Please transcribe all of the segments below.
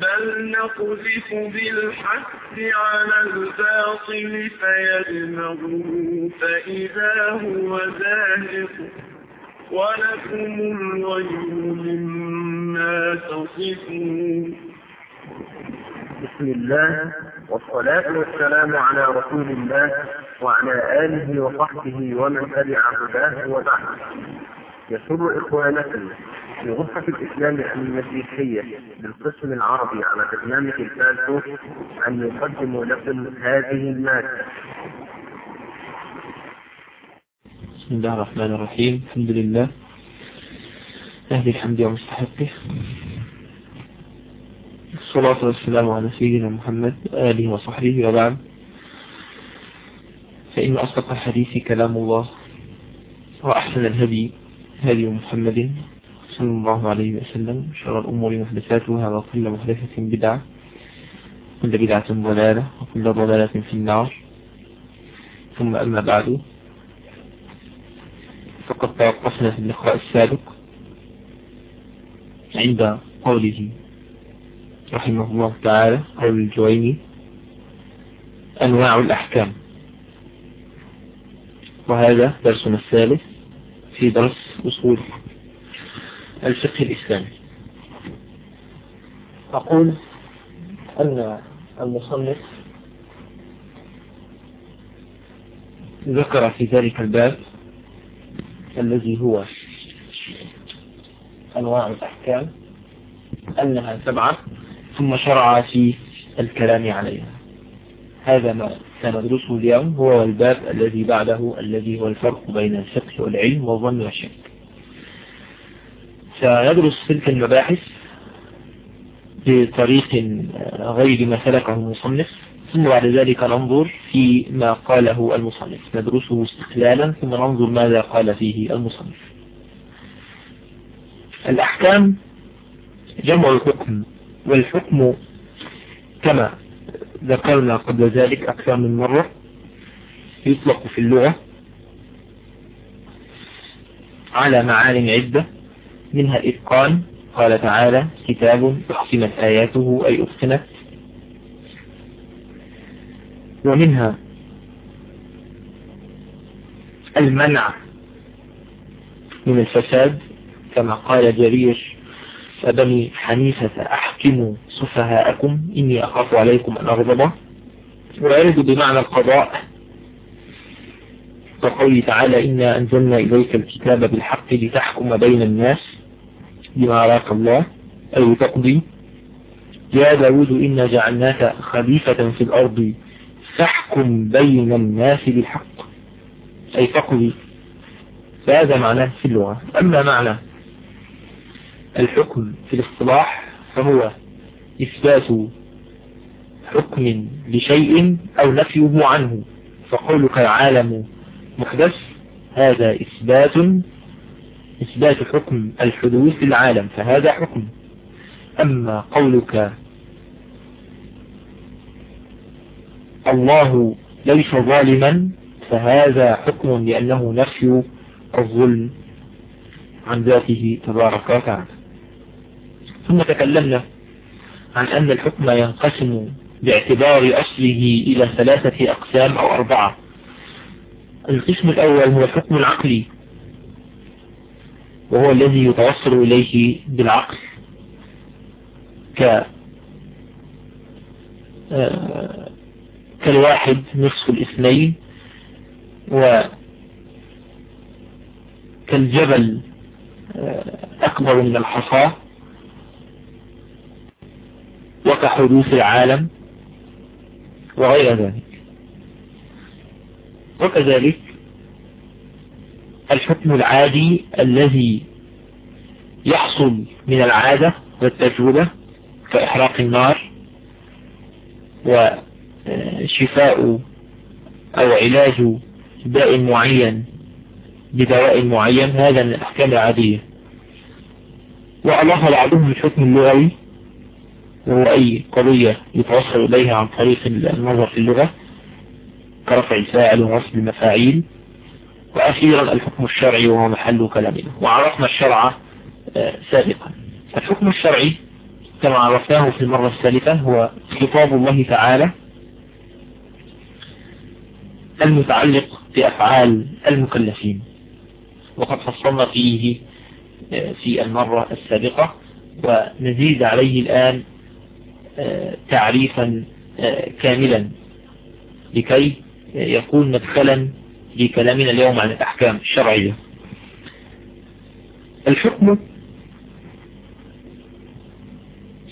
بل نقذف بالحق على الباطل فيدمغه فإذا هو زاهق ولكم الويل مما تصفون بسم الله والصلاة والسلام على رسول الله وعلى آله وصحبه ومن تبع هداه وبعد يسر إخوانكم في غرفة الإسلام المسيحية بالقسم العربي على برنامج الفالسوف أن يقدموا لكم هذه المادة. بسم الله الرحمن الرحيم. الحمد لله. أهل الحمد ومستحقه الصلاة والسلام على سيدنا محمد آله وصحبه وبعد. فإن أصدق الحديث كلام الله وأحسن الهدي هدي محمد. صلى الله عليه وسلم. شر الأمور محدثاتها وكل محدثة بدعة كل بدعة ضلالة وكل ضلالة في النار. ثم أما بعد فقد توقفنا في اللقاء السابق عند قوله رحمه الله تعالى قول الجويني أنواع الأحكام. وهذا درسنا الثالث في درس أصول الفقه الإسلامي. أقول أن المصنف ذكر في ذلك الباب الذي هو أنواع الأحكام أنها سبعة ثم شرع في الكلام عليها. هذا ما سندرسه اليوم هو الباب الذي بعده الذي هو الفرق بين الفقه والعلم والظن والشك سندرس تلك المباحث بطريق غير ما سلكه المصنف. ثم بعد ذلك ننظر في ما قاله المصنف. ندرسه استقلالا ثم ننظر ماذا قال فيه المصنف. الأحكام جمع الحكم والحكم كما ذكرنا قبل ذلك أكثر من مرة يطلق في اللغة على معان عدة. منها الإتقان قال تعالى كتاب أحسنت آياته أي أحسنت ومنها المنع من الفساد كما قال جرير فبني حنيفة أحكموا سفهاءكم إني أخاف عليكم أن أغضب ويرد بمعنى القضاء. وقوله تعالى إنا أنزلنا إليك الكتاب بالحق لتحكم بين الناس. بما أراك الله. أي تقضي. يا داود إنا جعلناك خليفة في الأرض. فاحكم بين الناس بالحق. أي تقضي. فهذا معناه في اللغة. أما معنى الحكم في الاصطلاح فهو إثبات حكم لشيء أو نفيه عنه. فقولك العالم محدث هذا إثبات إثبات حكم الحدوث للعالم فهذا حكم. أما قولك الله ليس ظالما فهذا حكم لأنه نفي الظلم عن ذاته تبارك وتعالى. ثم تكلمنا عن أن الحكم ينقسم باعتبار أصله إلى ثلاثة أقسام أو أربعة. القسم الأول هو الحكم العقلي. وهو الذي يتوصل إليه بالعقل ك كالواحد نصف الاثنين و كالجبل أكبر من الحصى وكحدوث العالم وغير ذلك. وكذلك الحكم العادي الذي يحصل من العادة والتجربة كإحراق النار وشفاء أو علاج داء معين بدواء معين هذا من الأحكام العادية. وأضاف بعضهم الحكم اللغوي وهو أي قضية يتوصل إليها عن طريق النظر في اللغة كرفع الفاعل ونصب المفاعيل. وأخيرا الحكم الشرعي وهو محل كلامنا وعرفنا الشرع سابقا. الحكم الشرعي كما عرفناه في المرة الثالثة هو خطاب الله تعالى المتعلق بأفعال المكلفين. وقد فصلنا فيه آه، في المرة السابقة ونزيد عليه الآن آه، تعريفا آه، كاملا. لكي يكون مدخلا لكلامنا اليوم عن الأحكام الشرعية. الحكم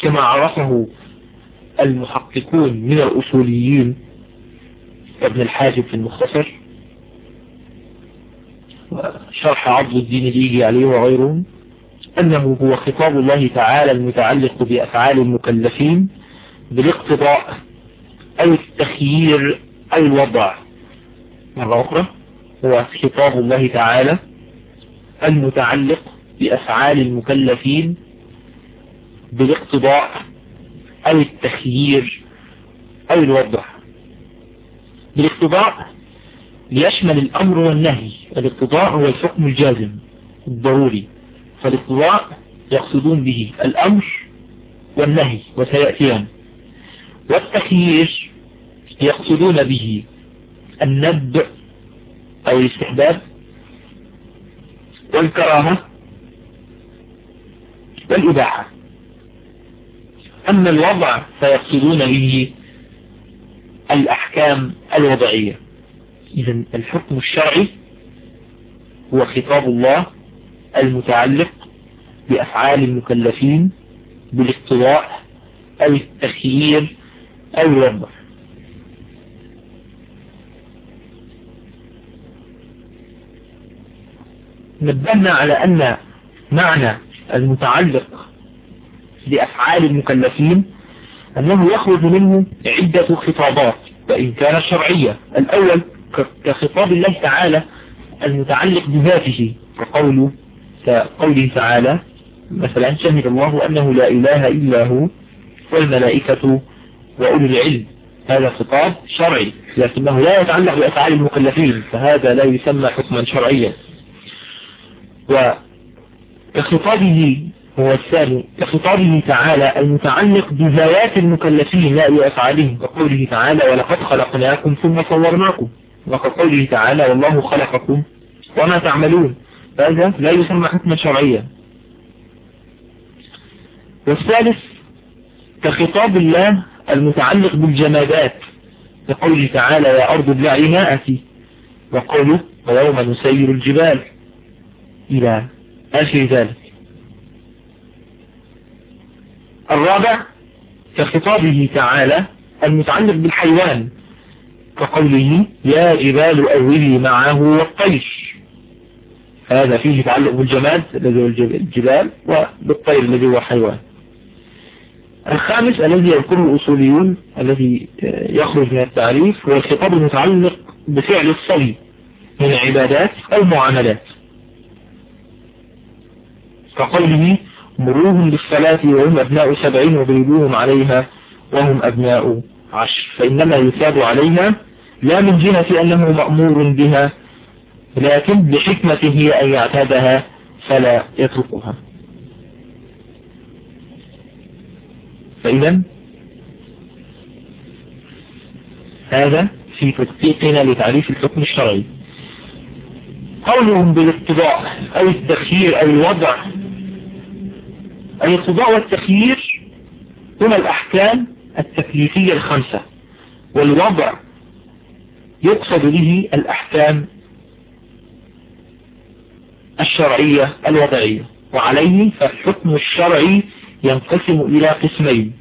كما عرفه المحققون من الأصوليين ابن الحاجب في المختصر وشرح عبد الدين الإيجي عليه وغيرهم أنه هو خطاب الله تعالى المتعلق بأفعال المكلفين بالاقتضاء أو التخيير أو الوضع. مرة أخرى هو خطاب الله تعالى المتعلق بأفعال المكلفين بالاقتضاء أو التخيير أو الوضع. بالاقتضاء ليشمل الأمر والنهي الاقتضاء هو الحكم الجازم الضروري فالاقتضاء يقصدون به الأمر والنهي وسيأتيان. والتخيير يقصدون به الندب أو الاستحباب والكراهة والإباحة. أما الوضع فيقصدون به الأحكام الوضعية. إذا الحكم الشرعي هو خطاب الله المتعلق بأفعال المكلفين بالاقتضاء أو التخيير أو الوضع. نبهنا على أن معنى المتعلق بأفعال المكلفين أنه يخرج منه عدة خطابات وإن كانت شرعية. الأول كخطاب الله تعالى المتعلق بذاته كقوله كقوله تعالى مثلا شهد الله أنه لا إله إلا هو والملائكة وأولو العلم. هذا خطاب شرعي لكنه لا يتعلق بأفعال المكلفين فهذا لا يسمى حكما شرعيا. وكخطابه هو الثاني كخطابه تعالى المتعلق بذوات المكلفين لا بأفعالهم كقوله تعالى ولقد خلقناكم ثم صورناكم وكقوله تعالى والله خلقكم وما تعملون هذا لا يسمى حكما شرعيا. والثالث كخطاب الله المتعلق بالجمادات كقوله تعالى يا أرض ابلعي ماءتي وقوله ويوم نسير الجبال إلى آخر ذلك. الرابع كخطابه تعالى المتعلق بالحيوان كقوله يا جبال أولي معه والطيش هذا فيه تعلق بالجماد الذي هو الجبال وبالطير الذي هو حيوان. الخامس الذي يذكره الأصوليون الذي يخرج من التعريف هو الخطاب المتعلق بفعل الصبي من عبادات أو معاملات. كقوله مروهم بالصلاة وهم أبناء سبعين وضربوهم عليها وهم أبناء عشر. فإنما يثاب عليها لا من جهة أنه مأمور بها لكن بحكمته أن يعتادها فلا يتركها. فإذا هذا في تدقيقنا لتعريف الحكم الشرعي. قولهم بالاقتضاء أو التخيير أو الوضع. الاقتضاء والتخيير هما الأحكام التكليفية الخمسة والوضع يقصد به الأحكام الشرعية الوضعية وعليه فالحكم الشرعي ينقسم إلى قسمين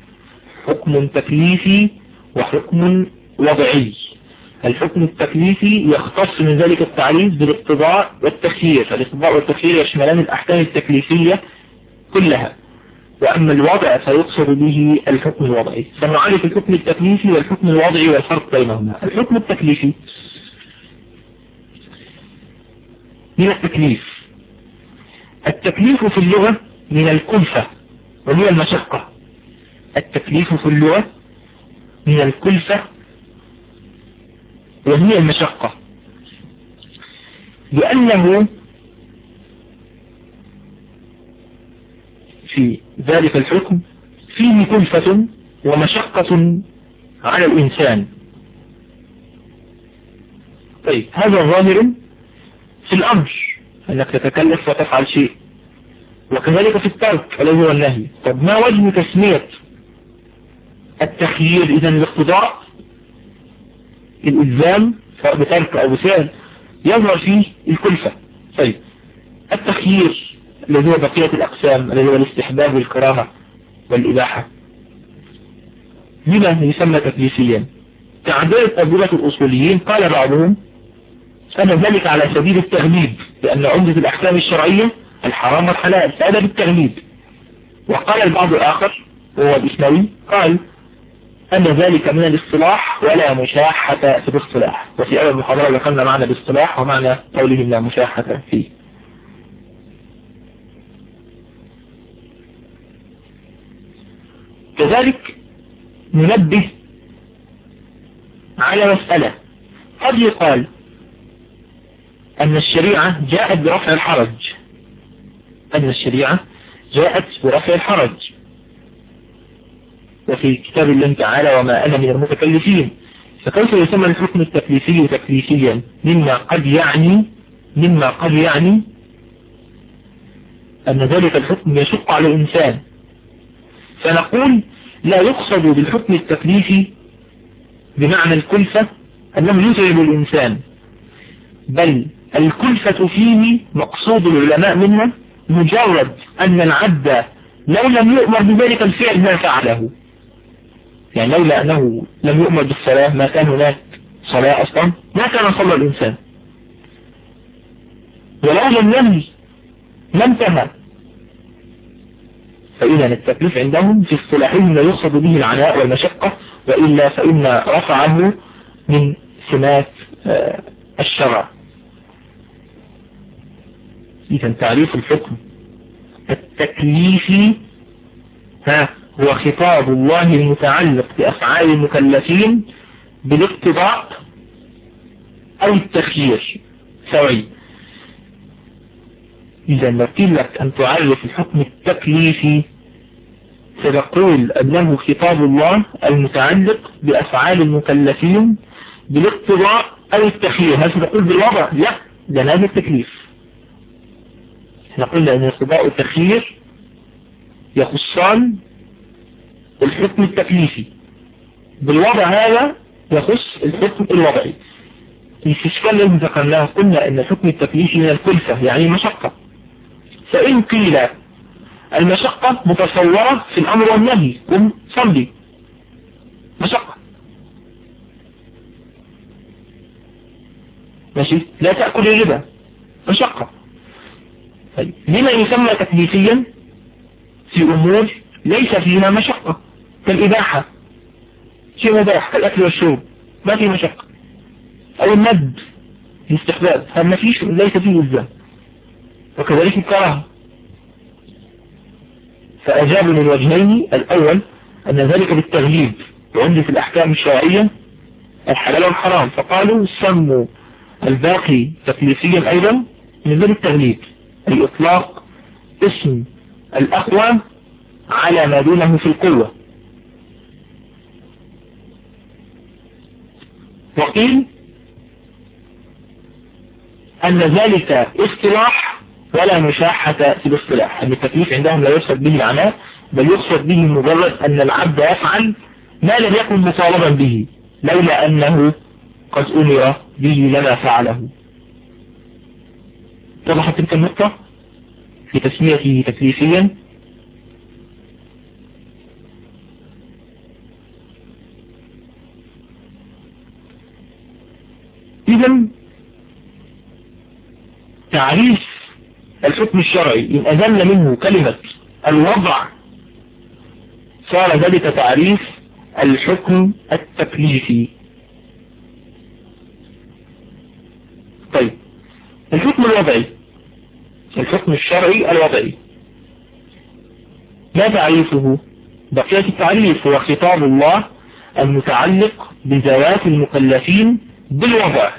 حكم تكليفي وحكم وضعي. الحكم التكليفي يختص من ذلك التعريف بالاقتضاء والتخيير فالاقتضاء والتخيير يشملان الأحكام التكليفية كلها. وأما الوضع فيقصد به الحكم الوضعي. سنعرف الحكم التكليفي والحكم الوضعي والفرق بينهما. الحكم التكليفي من التكليف. التكليف في اللغة من الكلفة وهي المشقة. التكليف في اللغة من الكلفة وهي المشقة. لأنه في ذلك الحكم فيه كلفة ومشقة على الإنسان. طيب هذا ظاهر في الأمر أنك تتكلف وتفعل شيء. وكذلك في الترك الذي هو النهي. طب ما وجه تسمية التخيير إذا الاقتضاء الإلزام سواء بترك أو بفعل يظهر فيه الكلفة. طيب التخيير الذي هو بقية الأقسام الذي هو الاستحباب والكراهة والإباحة. لما يسمى تكليفيا تعديل أدلة الأصوليين قال بعضهم أن ذلك على سبيل التغليب لأن عمدة الأحكام الشرعية الحرام والحلال فهذا بالتغليب. وقال البعض الآخر وهو الإسلامي قال أن ذلك من الاصطلاح ولا مشاحة في الاصطلاح. وفي أول المحاضرة ذكرنا معنى الاصطلاح ومعنى قولهم لا مشاحة فيه. كذلك ننبه على مسألة. قد يقال أن الشريعة جاءت برفع الحرج. أن الشريعة جاءت برفع الحرج. وفي كتاب الله تعالى وما أنا من المتكلفين. فكيف يسمى الحكم التكليفي تكليفيا؟ مما قد يعني مما قد يعني أن ذلك الحكم يشق على الإنسان. فنقول لا يقصد بالحكم التكليفي بمعنى الكلفة أنه يتعب الإنسان بل الكلفة فيه مقصود العلماء منها مجرد أن العبد لو لم يؤمر بذلك الفعل ما فعله. يعني لولا أنه لم يؤمر بالصلاة ما كان هناك صلاة أصلا ما كان صلى الإنسان. ولولا النهي لم انتهى. فإذا التكليف عندهم في اصطلاحهم لا يقصد به العناء والمشقة وإلا فإن رفعه من سمات الشرع. إذا تعريف الحكم. التكليفي ها هو خطاب الله المتعلق بأفعال المكلفين بالاقتضاء أو التخيير. سوي إذا لو قيل لك أن تعرف الحكم التكليفي ستقول أنه خطاب الله المتعلق بأفعال المكلفين بالاقتضاء أو التخيير هل ستقول بالوضع؟ لا ده هذا التكليف. قلنا أن الاقتضاء والتخيير يخصان الحكم التكليفي. بالوضع هذا يخص الحكم الوضعي. الاستشكال الذي ذكرناه قلنا إن الحكم التكليفي من الكلفة يعني مشقة. فإن قيل المشقة متصورة في الأمر والنهي قم صلي. مشقة. ماشي؟ لا تأكل الربا. مشقة. طيب لما يسمى تكليفيا في أمور ليس فيها مشقة كالإباحة. شيء مباح كالأكل والشرب. ما فيه مشقة. أو الند. الاستحباب. هذا ما فيش؟ ليس فيه إلزام وكذلك الكراهة. فأجابوا من وجهين. الأول أن ذلك بالتغليب وعند الأحكام الشرعية الحلال والحرام. فقالوا سموا الباقي تكليفيا أيضا من ذلك التغليب. أي إطلاق اسم الأقوى على ما دونه في القوة. وقيل أن ذلك اصطلاح ولا مشاحة في الاصطلاح أن التكليف عندهم لا يقصد به العناء بل يقصد به مجرد أن العبد يفعل ما لم يكن مطالبا به لولا أنه قد أمر به لما فعله. وضحت تلك النقطة في تسميته تكليفيا. إذا تعريف الحكم الشرعي إن أذل منه كلمة الوضع صار ذلك تعريف الحكم التكليفي. طيب الحكم الوضعي الحكم الشرعي الوضعي ما تعريفه؟ بقية التعريف هو خطاب الله المتعلق بذوات المكلفين بالوضع.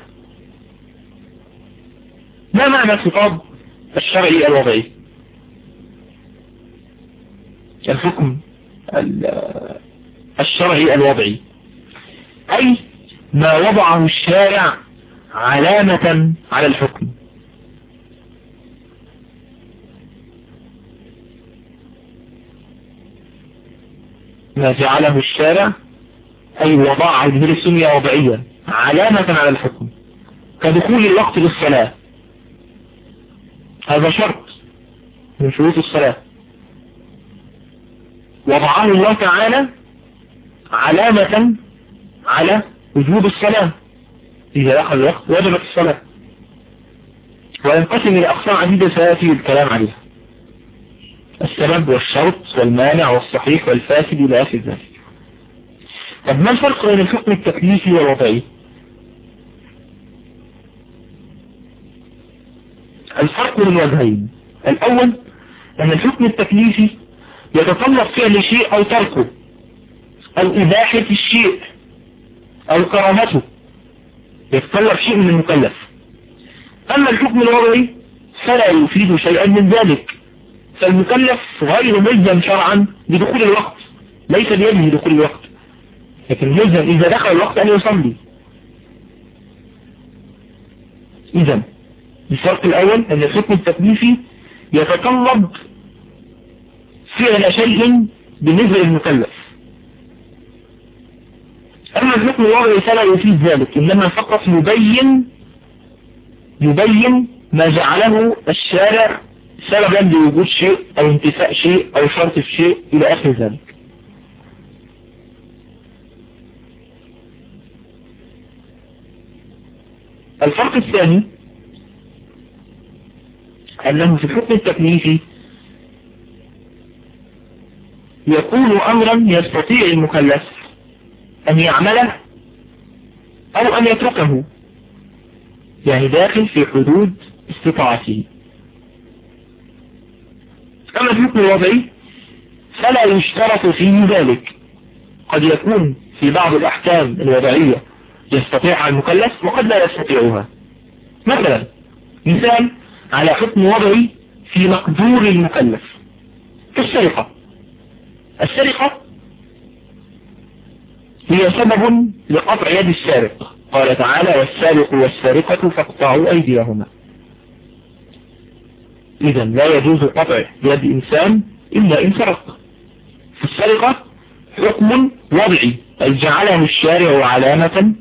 ما معنى الخطاب الشرعي الوضعي. الحكم الشرعي الوضعي. أي ما وضعه الشارع علامة على الحكم. ما جعله الشارع أي وضعه الجهل السنية وضعيا علامة على الحكم. كدخول الوقت للصلاة. هذا شرط من شروط الصلاة. وضعه الله تعالى علامة على وجوب الصلاة. إذا دخل الوقت وجبت الصلاة. وينقسم إلى أقسام عديدة سيأتي الكلام عليها. السبب والشرط والمانع والصحيح والفاسد إلى آخر ذلك. طب ما الفرق بين الحكم التكليفي والوضعي؟ الفرق من وجهين الأول أن الحكم التكليفي يتطلب فعل شيء أو تركه أو إباحة الشيء أو كرامته. يتطلب شيء من المكلف. أما الحكم الوضعي فلا يفيد شيئا من ذلك. فالمكلف غير ملزم شرعا بدخول الوقت. ليس بيده دخول الوقت. لكن ملزم إذا دخل الوقت أن يصلي. إذا الفرق الأول أن الحكم التكليفي يتطلب فعل شيء بالنسبة للمكلف. أما الحكم الوضعي فلا يفيد ذلك إنما فقط يبين يبين ما جعله الشارع سببا لوجود شيء أو انتفاء شيء أو شرط في شيء إلى آخر ذلك. الفرق الثاني أنه في الحكم التكليفي يكون أمرا يستطيع المكلف أن يعمله أو أن يتركه يعني داخل في حدود استطاعته. أما الحكم الوضعي فلا يشترط فيه ذلك. قد يكون في بعض الأحكام الوضعية يستطيعها المكلف وقد لا يستطيعها. مثلا مثال على حكم وضعي في مقدور المكلف. كالسرقة. السرقة هي سبب لقطع يد السارق. قال تعالى والسارق والسارقة فاقطعوا أيديهما. إذا لا يجوز قطع يد إنسان إلا إن سرق. في السرقة حكم وضعي. أي جعله الشارع علامة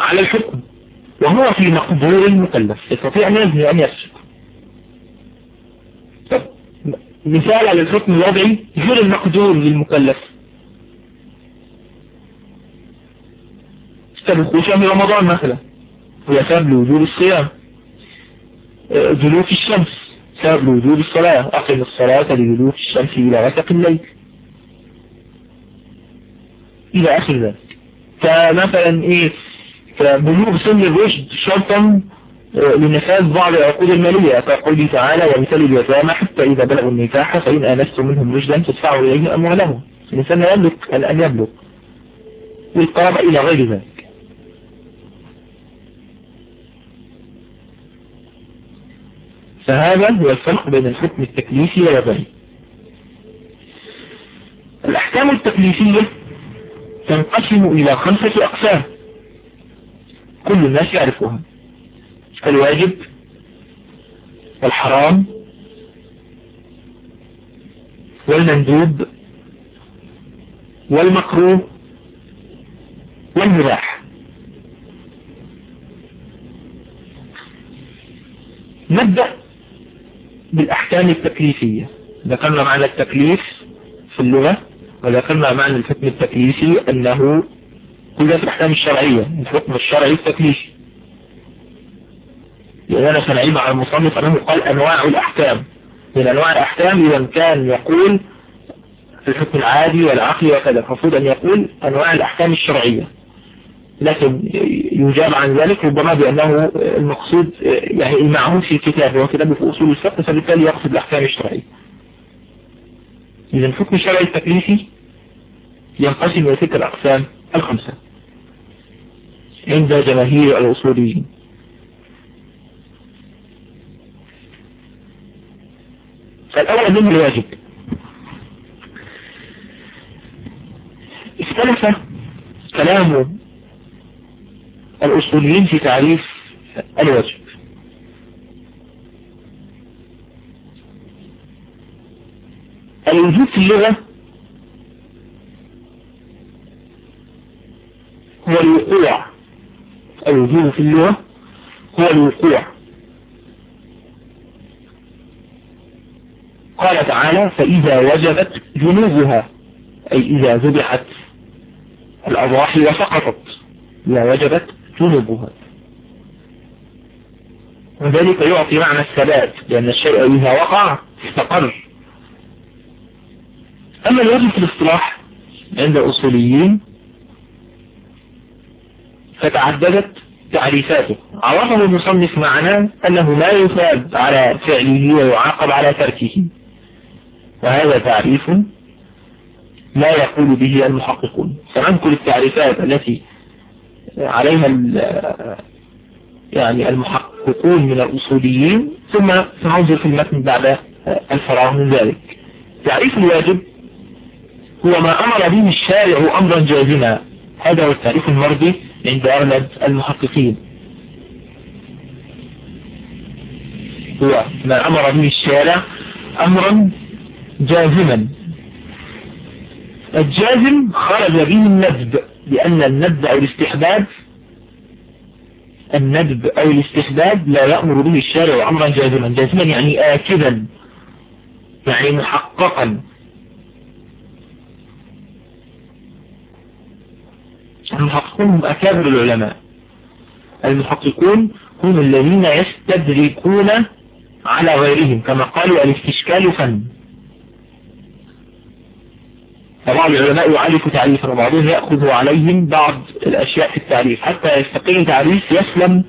على الحكم؟ وهو في مقدور المكلف يستطيع يزني أن يسرق مثال على الحكم الوضعي غير المقدور للمكلف؟ كدخول شهر رمضان مثلا. هو سبب لوجود الصيام. جلوك الشمس. سبب لوجود الصلاة. أقم الصلاة لجلوك الشمس إلى غسق الليل. إلى آخر ذلك. فمثلا إيه؟ بلوغ سن الرشد شرطا لنفاذ بعض العقود المالية. كقوله تعالى ومثل اليتامى حتى إذا بلغوا النكاح فإن آنستم منهم رشدا تدفعوا إليهم أموالهم. الإنسان يملك أن يبلغ والقرابة إلى غير ذلك. فهذا هو الفرق بين الحكم التكليفي والوضعي الأحكام التكليفية تنقسم إلى خمسة أقسام. كل الناس يعرفها الواجب والحرام والمندوب والمكروه والمباح. نبدأ بالأحكام التكليفية. ذكرنا معنى التكليف في اللغة وذكرنا معنى الحكم التكليفي أنه كل في الأحكام الشرعية الحكم الشرعي التكليفي. لأننا سنعيب على المصنف أنه قال أنواع الأحكام. من أنواع الأحكام إذا كان يقول في الحكم العادي والعقلي وكذا المفروض أن يقول أنواع الأحكام الشرعية. لكن يجاب عن ذلك ربما بأنه المقصود يعني المعهود في الكتاب هو كتاب في أصول الفقه فبالتالي يقصد الأحكام الشرعية. إذا الحكم الشرعي التكليفي ينقسم إلى تلك الأقسام. الخمسة. عند جماهير الأصوليين. فالأول من الواجب. اختلف كلام الأصوليين في تعريف الواجب. الوجود في اللغة هو الوقوع. الوجود في اللغة هو الوقوع. قال تعالى فإذا وجبت جنوبها أي إذا ذبحت الأضاحي وسقطت إذا وجبت جنوبها. وذلك يعطي معنى الثبات لأن الشيء إذا وقع استقر. أما الواجب في الاصطلاح عند الأصوليين فتعددت تعريفاته. عرفه المصنف معناه أنه لا يثاب على فعله ويعاقب على تركه. وهذا تعريف لا يقول به المحققون. سننقل التعريفات التي عليها يعني المحققون من الأصوليين ثم سننظر في المتن بعد الفراغ من ذلك. تعريف الواجب هو ما أمر به الشارع أمرا جازما. هذا هو التعريف المرضي. عند أغلب المحققين. هو ما أمر به الشارع أمرا جازما. الجازم خرج به الندب لأن الندب أو الاستحباب الندب أو الاستحباب لا يأمر به الشارع أمرا جازما. جازما يعني آكدا يعني محققا. المحققون هم أكابر العلماء. المحققون هم الذين يستدركون على غيرهم كما قالوا الاستشكال فن. فبعض العلماء يعرف تعريفا وبعضهم يأخذ عليهم بعض الأشياء في التعريف. حتى يستقيم تعريف يسلم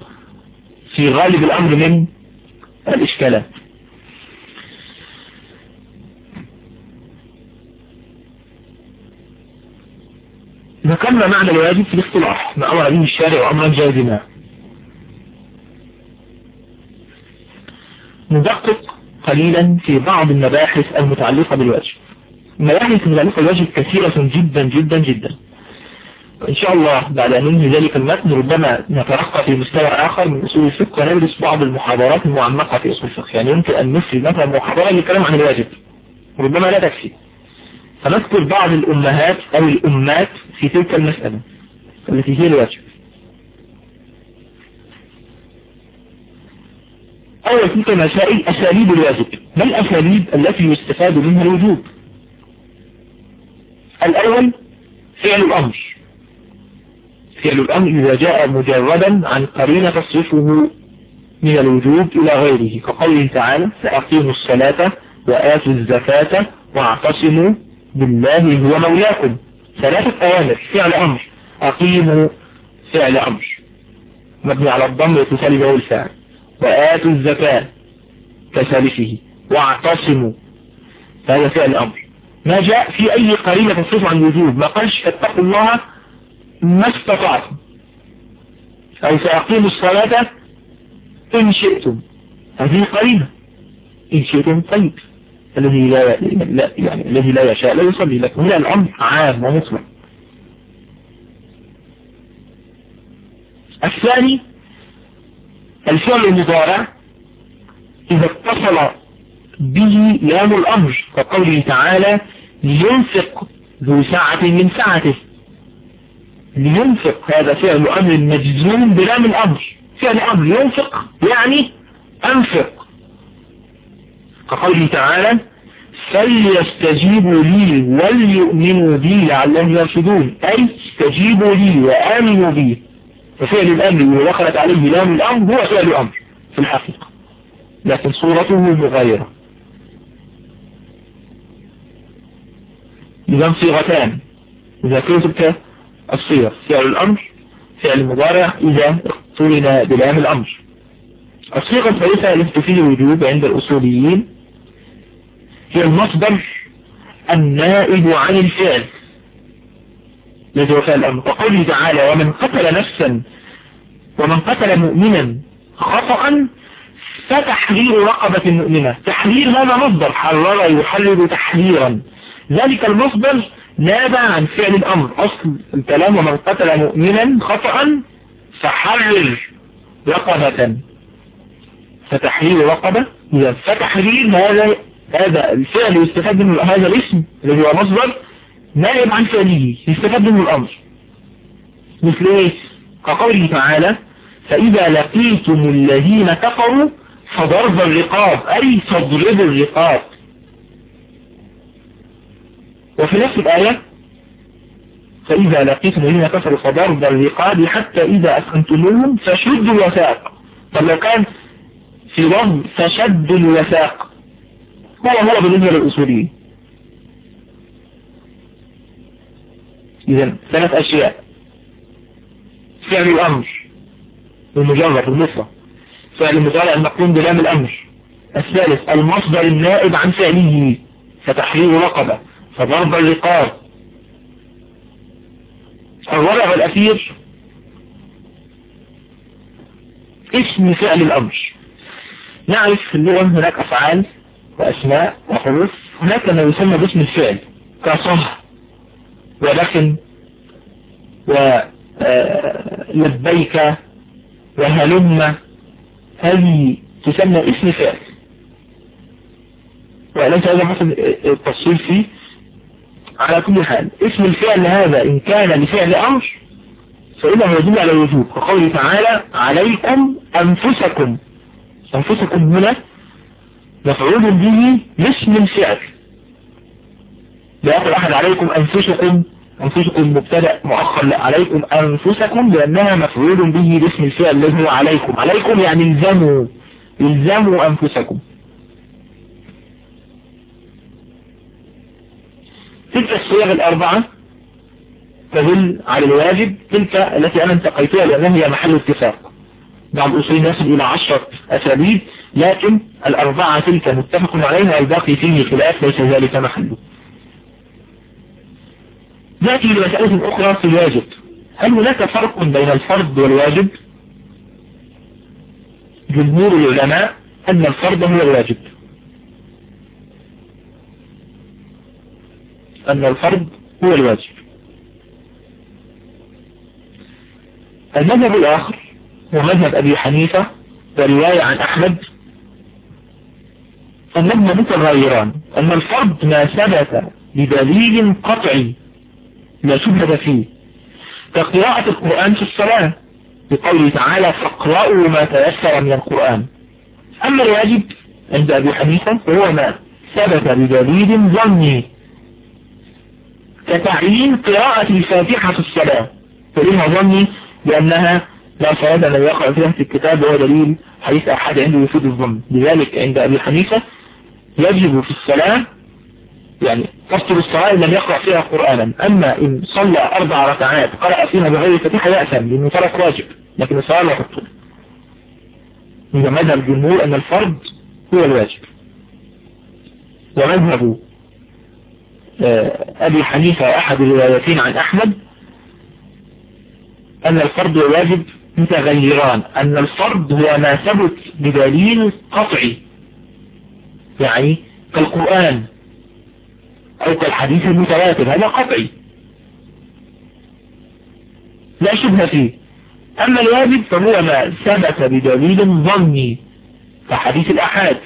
في غالب الأمر من الإشكالات. ذكرنا معنى الواجب في الاصطلاح ما أمر به الشارع أمرا جازما ندقق قليلا في بعض المباحث المتعلقة بالواجب المباحث المتعلقة بالواجب كثيرة جدا جدا جدا. إن شاء الله بعد أن ننهي ذلك المتن ربما نترقى في مستوى آخر من أصول الفقه وندرس بعض المحاضرات المعمقة في أصول الفقه. يعني يمكن أن نفرد مثلا محاضرة للكلام عن الواجب. ربما لا تكفي. فنذكر بعض الأمهات أو الأمات في تلك المسألة التي هي الواجب. أول تلك المسائل أساليب الواجب. ما الأساليب التي يستفاد منها الوجوب؟ الأول فعل الأمر. فعل الأمر إذا جاء مجردا عن قرينة تصرفه من الوجوب إلى غيره كقوله تعالى فأقيموا الصلاة وآتوا الزكاة واعتصموا بالله هو مولاكم. ثلاثة أوامر فعل أمر. أقيموا فعل أمر. مبني على الضم يتصل به الفعل وآتوا الزكاة كسالفه. واعتصموا. فهذا فعل أمر. ما جاء في أي قرينة تصرف عن وجوب ما قالش فاتقوا الله ما استطعتم. أو سأقيموا الصلاة إن شئتم. هذه قرينة. إن شئتم طيب. الذي لا يعني الذي لا يشاء لا يصلي لكن هنا الأمر عام ومطلق الثاني الفعل المضارع إذا اتصل به لام الأمر كقوله تعالى لينفق ذو ساعة من ساعته لينفق هذا فعل أمر مجزوم بلام الأمر فعل أمر ينفق يعني أنفق. كقوله تعالى فليستجيبوا لي وليؤمنوا بي لعلهم يرشدون. أي استجيبوا لي وآمنوا بي. ففعل الأمر ودخلت عليه لام الأمر هو فعل أمر في الحقيقة. لكن صورته مغايرة. إذا صيغتان. إذا كتبت الصيغ فعل الأمر فعل المضارع إذا اقترن بلام الأمر. الصيغة الثالثة التي تفيد الوجوب عند الأصوليين هي المصدر النائب عن الفعل. الذي هو فعل الأمر وقوله تعالى ومن قتل نفسا ومن قتل مؤمنا خطأ فتحرير رقبة مؤمنة. تحرير هذا مصدر. حرر يحرر تحريرا. ذلك المصدر نابع عن فعل الأمر. أصل الكلام ومن قتل مؤمنا خطأ فحرر رقبة. فتحرير رقبة. إذا فتحرير هذا هذا الفعل يستفاد منه هذا الاسم الذي هو مصدر نائب عن فعله يستفاد منه الأمر. مثل إيه كقوله تعالى فإذا لقيتم الذين كفروا فضرب الرقاب أي فاضربوا الرقاب. وفي نفس الآية فإذا لقيتم الذين كفروا فضرب الرقاب حتى إذا أسخنتموهم فشدوا الوثاق. طب لو كان في لفظ فشدوا الوثاق. هو هو بالنسبة للأصوليين إذا ثلاث أشياء. فعل الأمر المجرد المفرد. فعل المضارع المقرون بلام الأمر. الثالث المصدر النائب عن فعله. فتحرير رقبة. فضرب الرقاب. الرابع والأخير اسم فعل الأمر. نعرف في اللغة هناك أفعال وأسماء وحروف. هناك ما يسمى باسم الفعل كصه ولكن ولبيك وهلم. هذه تسمى اسم فعل. وليس هذا مثل التفصيل فيه. على كل حال اسم الفعل هذا إن كان لفعل أمر فإنه يدل على الوجوب. كقوله تعالى عليكم أنفسكم. أنفسكم هنا مفعول به لاسم الفعل لا يقول أحد عليكم أنفسكم أنفسكم مبتدأ مؤخر لا عليكم أنفسكم لأنها مفعول به لاسم الفعل الذي هو عليكم. عليكم يعني الزموا الزموا أنفسكم. تلك الصيغ الأربعة تدل على الواجب تلك التي أنا انتقيتها لأنها هي محل اتفاق. بعض الأصولين يصل إلى عشرة أساليب لكن الأربعة تلك متفق عليها الباقي فيه خلاف ليس ذلك محله. نأتي لمسألة أخرى في الواجب. هل هناك فرق بين الفرض والواجب؟ جمهور العلماء أن الفرض هو الواجب. أن الفرض هو الواجب. المذهب الآخر هو مذهب أبي حنيفة ورواية عن أحمد. أنهما متغيران أن الفرض ما ثبت بدليل قطعي لا شبهة فيه. كقراءة القرآن في الصلاة بقوله تعالى فاقرأوا ما تيسر من القرآن أما الواجب عند أبي حنيفة فهو ما ثبت بدليل ظني. كتعيين قراءة الفاتحة في الصلاة دليلها ظني لأنها لا من يقرأ فيها في الكتاب وهو دليل حديث أحد عنده يفيد الظن. لذلك عند أبي حنيفة يجب في الصلاة يعني تفطر الصلاة لم يقرأ فيها قرآنا. أما إن صلى أربع ركعات قرأ فيها بغير فتيحة يأثم لأنه ترك واجب لكن الصلاة لا تبطل. إذا مذهب الجمهور أن الفرض هو الواجب. ومذهب أبي حنيفة أحد الروايتين عن أحمد أن الفرض والواجب متغيران أن الفرض هو ما ثبت بدليل قطعي. يعني كالقرآن أو كالحديث المتواتر هذا قطعي. لا شبه فيه. أما الواجب فهو ما ثبت بدليل ظني كحديث الأحاد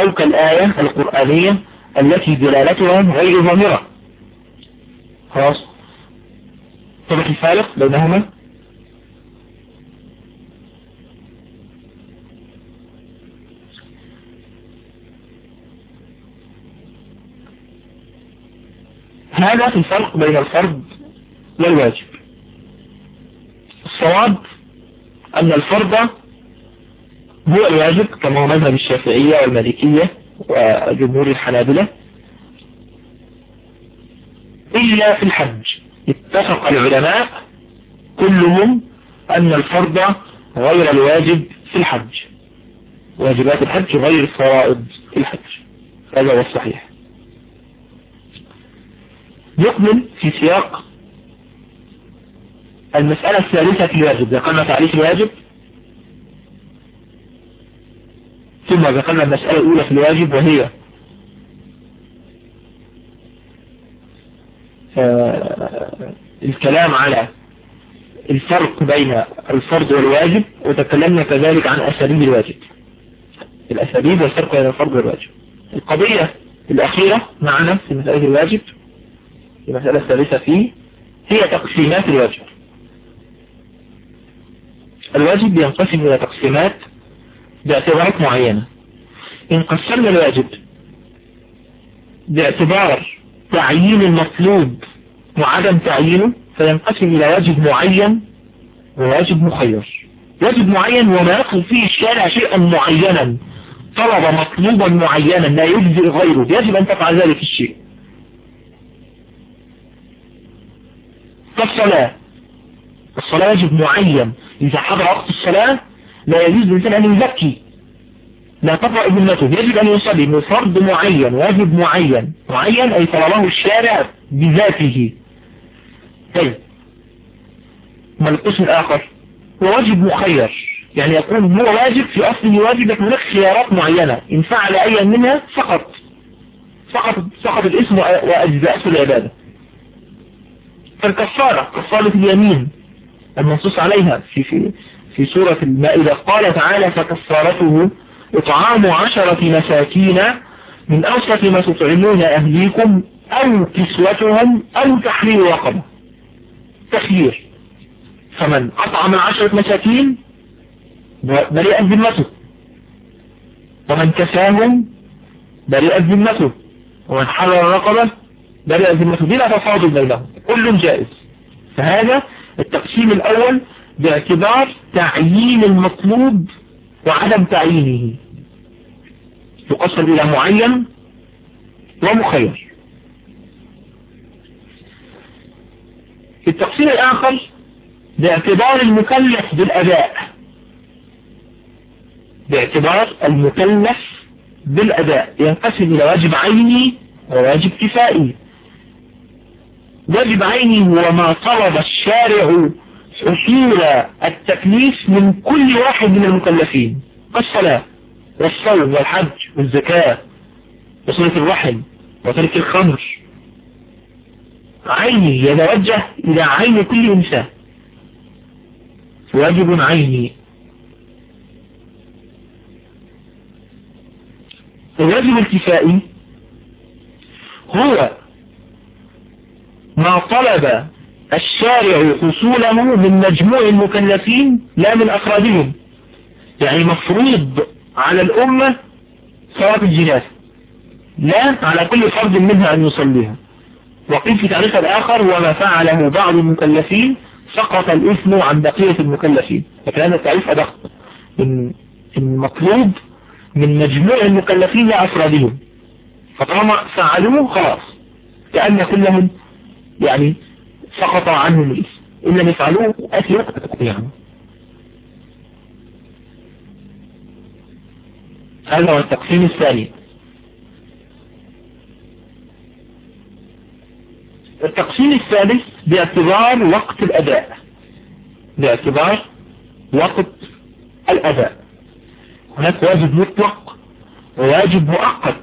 أو كالآية القرآنية التي دلالتها غير ظاهرة. خلاص؟ طبق الفارق بينهما. هذا في الفرق بين الفرض والواجب. الصواب أن الفرض هو الواجب كما هو مذهب الشافعية والمالكية وجمهور الحنابلة إلا في الحج. اتفق العلماء كلهم أن الفرض غير الواجب في الحج. واجبات الحج غير فرائض الحج. هذا هو الصحيح. يكمل في سياق المسألة الثالثة في الواجب. ذكرنا تعريف الواجب ثم ذكرنا المسألة الأولى في الواجب وهي آه، الكلام على الفرق بين الفرض والواجب وتكلمنا كذلك عن أساليب الواجب. الأساليب والفرق بين الفرض والواجب. القضية الأخيرة معنا في مسألة الواجب المسألة الثالثة فيه هي تقسيمات الواجب. الواجب ينقسم إلى تقسيمات باعتبارات معينة. إن قسمنا الواجب باعتبار تعيين المطلوب وعدم تعيينه فينقسم إلى واجب معين وواجب مخير. واجب معين وما يطلب فيه الشارع شيئا معينا طلب مطلوبا معينا لا يجزئ غيره. يجب أن تفعل ذلك الشيء. كالصلاة الصلاة واجب معين. إذا حضر وقت الصلاة لا يجوز للإنسان أن يزكي. لا تقرأ ذمته يجب أن يصلي من فرض معين واجب معين. معين أي طلبه الشارع بذاته. طيب. ما القسم الآخر؟ هو واجب مخير. يعني يكون هو واجب في أصله واجب لكن هناك خيارات معينة. إن فعل أي منها فقط. فقط سقط الاسم وأجزاء العبادة. فالكفارة كفارة اليمين. المنصوص عليها في في في سورة المائدة. قال تعالى فكفارته إطعام عشرة مساكين من أوسط ما تطعمون أهليكم أو كسوتهم أو تحرير رقبة. تخيير فمن أطعم عشرة مساكين بريئا ذمته. ومن كساهم بريئا ذمته. ومن حرر رقبة بريئا ذمته. بلا تفاضل بينهم. كل جائز. فهذا التقسيم الأول باعتبار تعيين المطلوب وعدم تعيينه. يقسم إلى معين ومخير. التقسيم الآخر باعتبار المكلف بالأداء. باعتبار المكلف بالأداء. ينقسم إلى واجب عيني وواجب كفائي. واجب عيني هو ما طلب الشارع حصول التكليف من كل واحد من المكلفين. الصلاة والصوم والحج والزكاة وصلة الرحم وترك الخمر. عيني يتوجه إلى عين كل إنسان. واجب عيني. الواجب الكفائي هو ما طلب الشارع حصوله من مجموع المكلفين لا من أفرادهم. يعني مفروض على الأمة صلاة الجنازة. لا على كل فرد منها أن يصليها. وقيل في تعريف الآخر وما فعله بعض المكلفين سقط الإثم عن بقية المكلفين. لكن هذا التعريف أدق. المطلوب من مجموع المكلفين لأفرادهم فطالما فعلوه خلاص. كأن كلهم يعني سقط عنهم الإثم إن لم يفعلوه أثلوا يعني هذا هو التقسيم الثاني. التقسيم الثالث باعتبار وقت الأداء. باعتبار وقت الأداء. هناك واجب مطلق وواجب مؤقت.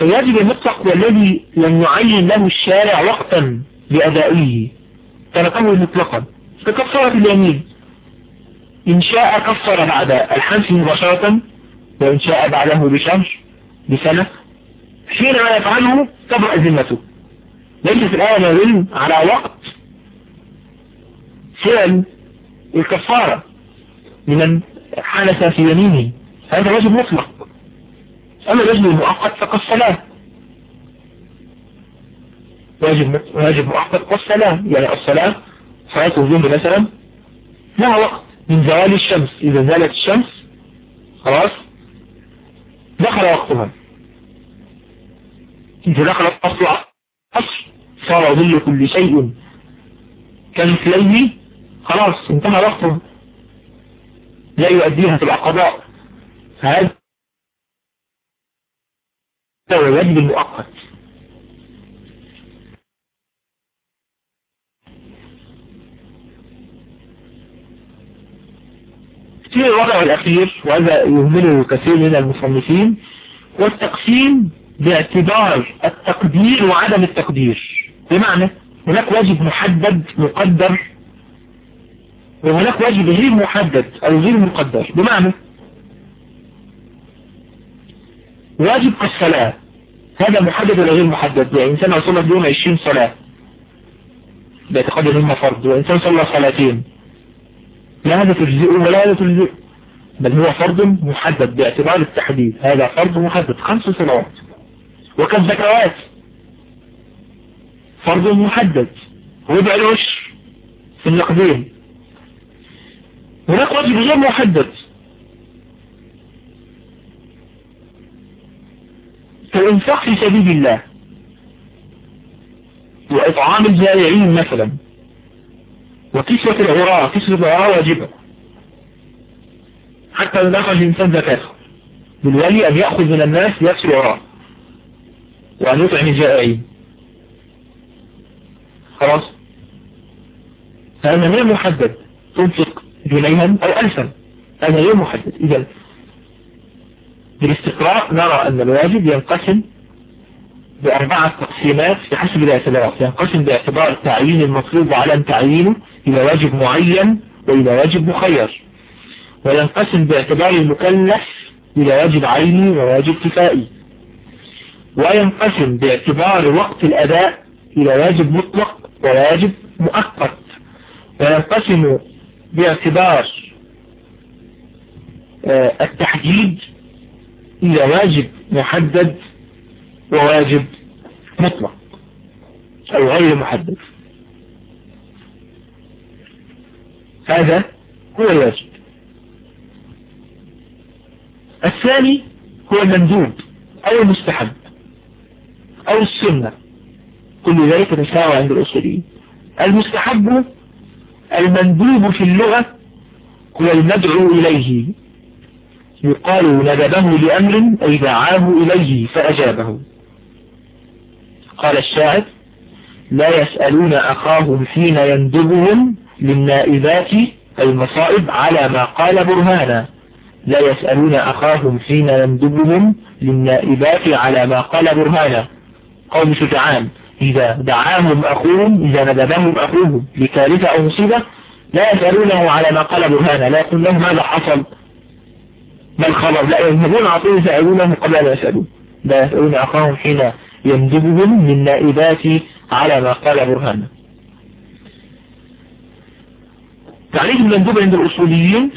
فالواجب المطلق والذي لم يعين له الشارع وقتا. لأدائه. تركه مطلقا. ككفارة اليمين إن شاء كفر بعد الحنس مباشرة وإن شاء بعده بشهر بسنة. حينما يفعله تبرأ ذمته. ليست الآية يدل على وقت. فعل الكفارة لمن حالة في يمينه. هذا واجب مطلق. أما الواجب المؤقت فكالصلاة واجب واجب مؤقت. كالصلاة يعني الصلاة صلاة الظهر مثلا لها وقت. من زوال الشمس إذا زالت الشمس خلاص دخل وقتها. إذا دخل وقت عصر صار ظل كل شيء كمثليه خلاص انتهى وقته لا يؤديها في القضاء فهذا هو الواجب المؤقت. في الوضع الأخير وهذا يهمله كثير من المصنفين والتقسيم باعتبار التقدير وعدم التقدير. بمعنى هناك واجب محدد مقدر وهناك واجب غير محدد أو غير مقدر. بمعنى واجب الصلاة هذا محدد ولا غير محدد؟ يعني إنسان صلى في يوم 20 صلاة ان هم فرض. وإنسان صلى صلاتين. لا هذا تجزئه ولا تجزئه بل هو فرض محدد باعتبار التحديد. هذا فرض محدد. خمس صلوات وكالزكوات فرض محدد. ربع العشر في النقدين. هناك واجب غير محدد. كالإنفاق في سبيل الله. وإطعام الجائعين مثلا. وكسوة العراء كسوة العراء واجبة حتى لو دخل الإنسان زكاته بالولي أن يأخذ من الناس يكسو العراء وأن يطعم الجائعين. خلاص؟ هذا غير محدد. تنفق جنيها أو ألفا. هذا غير محدد. إذا بالاستقراء نرى أن الواجب ينقسم بأربعة تقسيمات بحسب الاعتبار. ينقسم باعتبار تعيين المطلوب على تعيينه. إلى واجب معين وإلى واجب مخير. وينقسم باعتبار المكلف إلى واجب عيني وواجب كفائي. وينقسم باعتبار وقت الأداء إلى واجب مطلق وواجب مؤقت. وينقسم باعتبار التحديد إلى واجب محدد وواجب مطلق. أو غير محدد. هذا هو الواجب الثاني هو المندوب أو المستحب أو السنة. كل ذلك نساوى عند الأصوليين. المستحب المندوب في اللغة هو المدعو إليه. يقال ندبه لأمر أي دعاه إليه فأجابه. قال الشاعر لا يسألون أخاهم حين يندبهم للنائبات المصائب على ما قال برهانا. لا يسألون أخاهم حين يندبهم للنائبات على ما قال برهانا. قوم شجعان إذا دعاهم أخوهم إذا ندبهم أخوهم لكارثة أو مصيبة لا يسألونه على ما قال برهانا. لا يقول لهم ماذا حصل؟ ما الخبر؟ لا يذهبون عطيه يسألونه قبل أن يسألوه. لا يسألون أخاهم حين يندبهم من نائبات على ما قال برهانا. تعريف المندوب عند الأصوليين.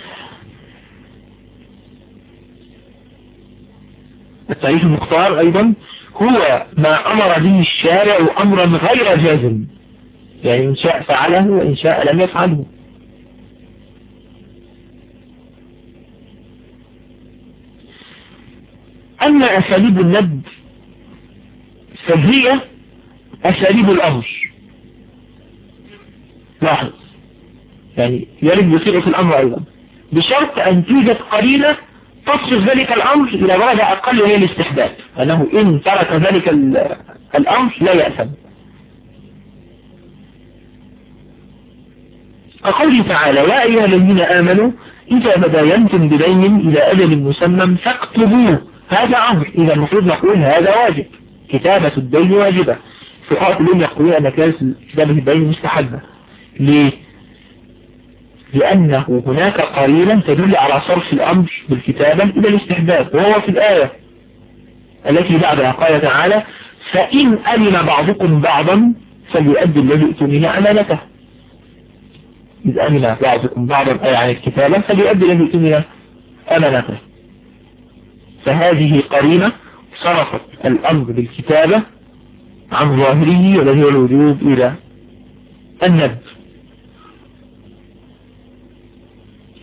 التعريف المختار أيضا هو ما أمر به الشارع أمرا غير جازم. يعني إن شاء فعله وإن شاء لم يفعله. أما أساليب الند فهي أساليب الأمر. لاحظ. يعني يرد بصيغة الأمر أيضا. بشرط أن توجد قرينة تصرف ذلك الأمر إلى درجة أقل من الاستحباب. أنه إن ترك ذلك الأمر لا يأثم. كقوله تعالى يا أيها الذين آمنوا إذا بداينتم بدين إلى أجل مسمى فاكتبوه. هذا أمر. إذا المفروض نقول هذا واجب. كتابة الدين واجبة. فقهاء كلهم يقولون أن كتابة الدين مستحبة. ليه؟ لأنه هناك قرينة تدل على صرف الأمر بالكتابة إلى الاستحباب وهو في الآية التي بعدها قال تعالى فإن أمن بعضكم بعضا فليؤدي الذي ائتمن أمانته. إذ أمن بعضكم بعضا أي عن الكتابة فليؤدي الذي ائتمن أمانته. فهذه قرينة صرفت الأمر بالكتابة عن ظاهره والذي هو الوجوب إلى النب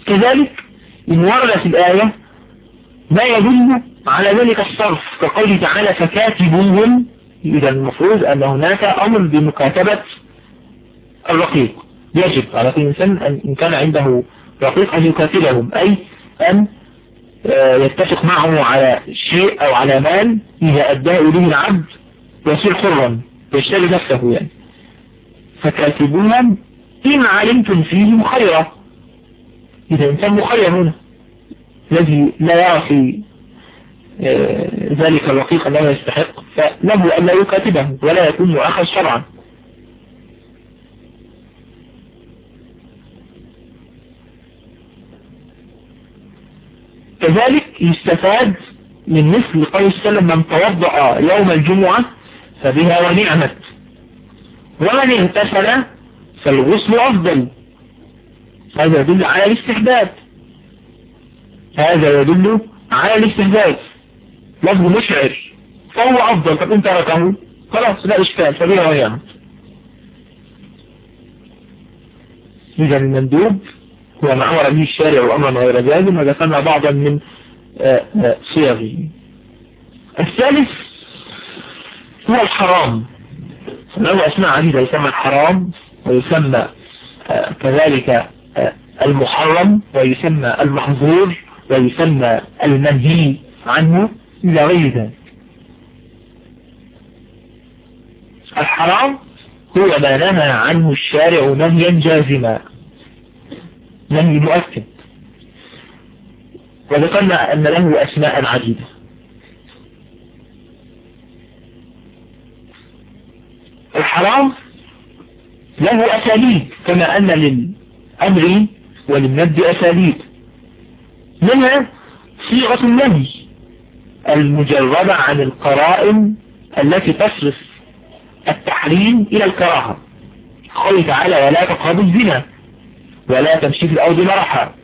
كذلك إن ورد في الآية ما يدل على ذلك الصرف كقوله تعالى فكاتبوهم إذا المفروض أن هناك أمر بمكاتبة الرقيق. يجب على كل إنسان أن إن كان عنده رقيق أن يكاتبهم أي أن يتفق معه على شيء أو على مال إذا أداه إليه العبد يصير حرا يشتري نفسه يعني. فكاتبوهم إن علمتم فيهم خيرا. إذا كان مخير هنا الذي لا يعصي آه، ذلك الرقيق لا يستحق فله أن لا يكاتبه ولا يكون مؤخذ شرعا. كذلك يستفاد من مثل قول السلام من توضأ يوم الجمعة فبها ونعمت ومن اغتسل فالغسل أفضل. هذا يدل على الاستحباب. هذا يدل على الاستحباب. لفظ مشعر. فهو أفضل. فإن تركه خلاص لا إشكال. فبها ونعمت إذا المندوب هو ما أمر به الشارع وأمر غير جازم وذكرنا بعضا من صيغه. الثالث هو الحرام. له أسماء عديدة يسمى الحرام ويسمى كذلك المحرم ويسمى المحظور ويسمى المنهي عنه إلى غير ذلك. الحرام هو ما نهى عنه الشارع نهيا جازما. نهي مؤكد. وذكرنا أن له أسماء عديدة. الحرام له أساليب كما أن للأمر وللنبد أساليب. منها صيغة النهي المجردة عن القرائن التي تصرف التحريم إلى الكراهة. قوله تعالى ولا تقربوا الزنا ولا تمشي في الأرض مرحا.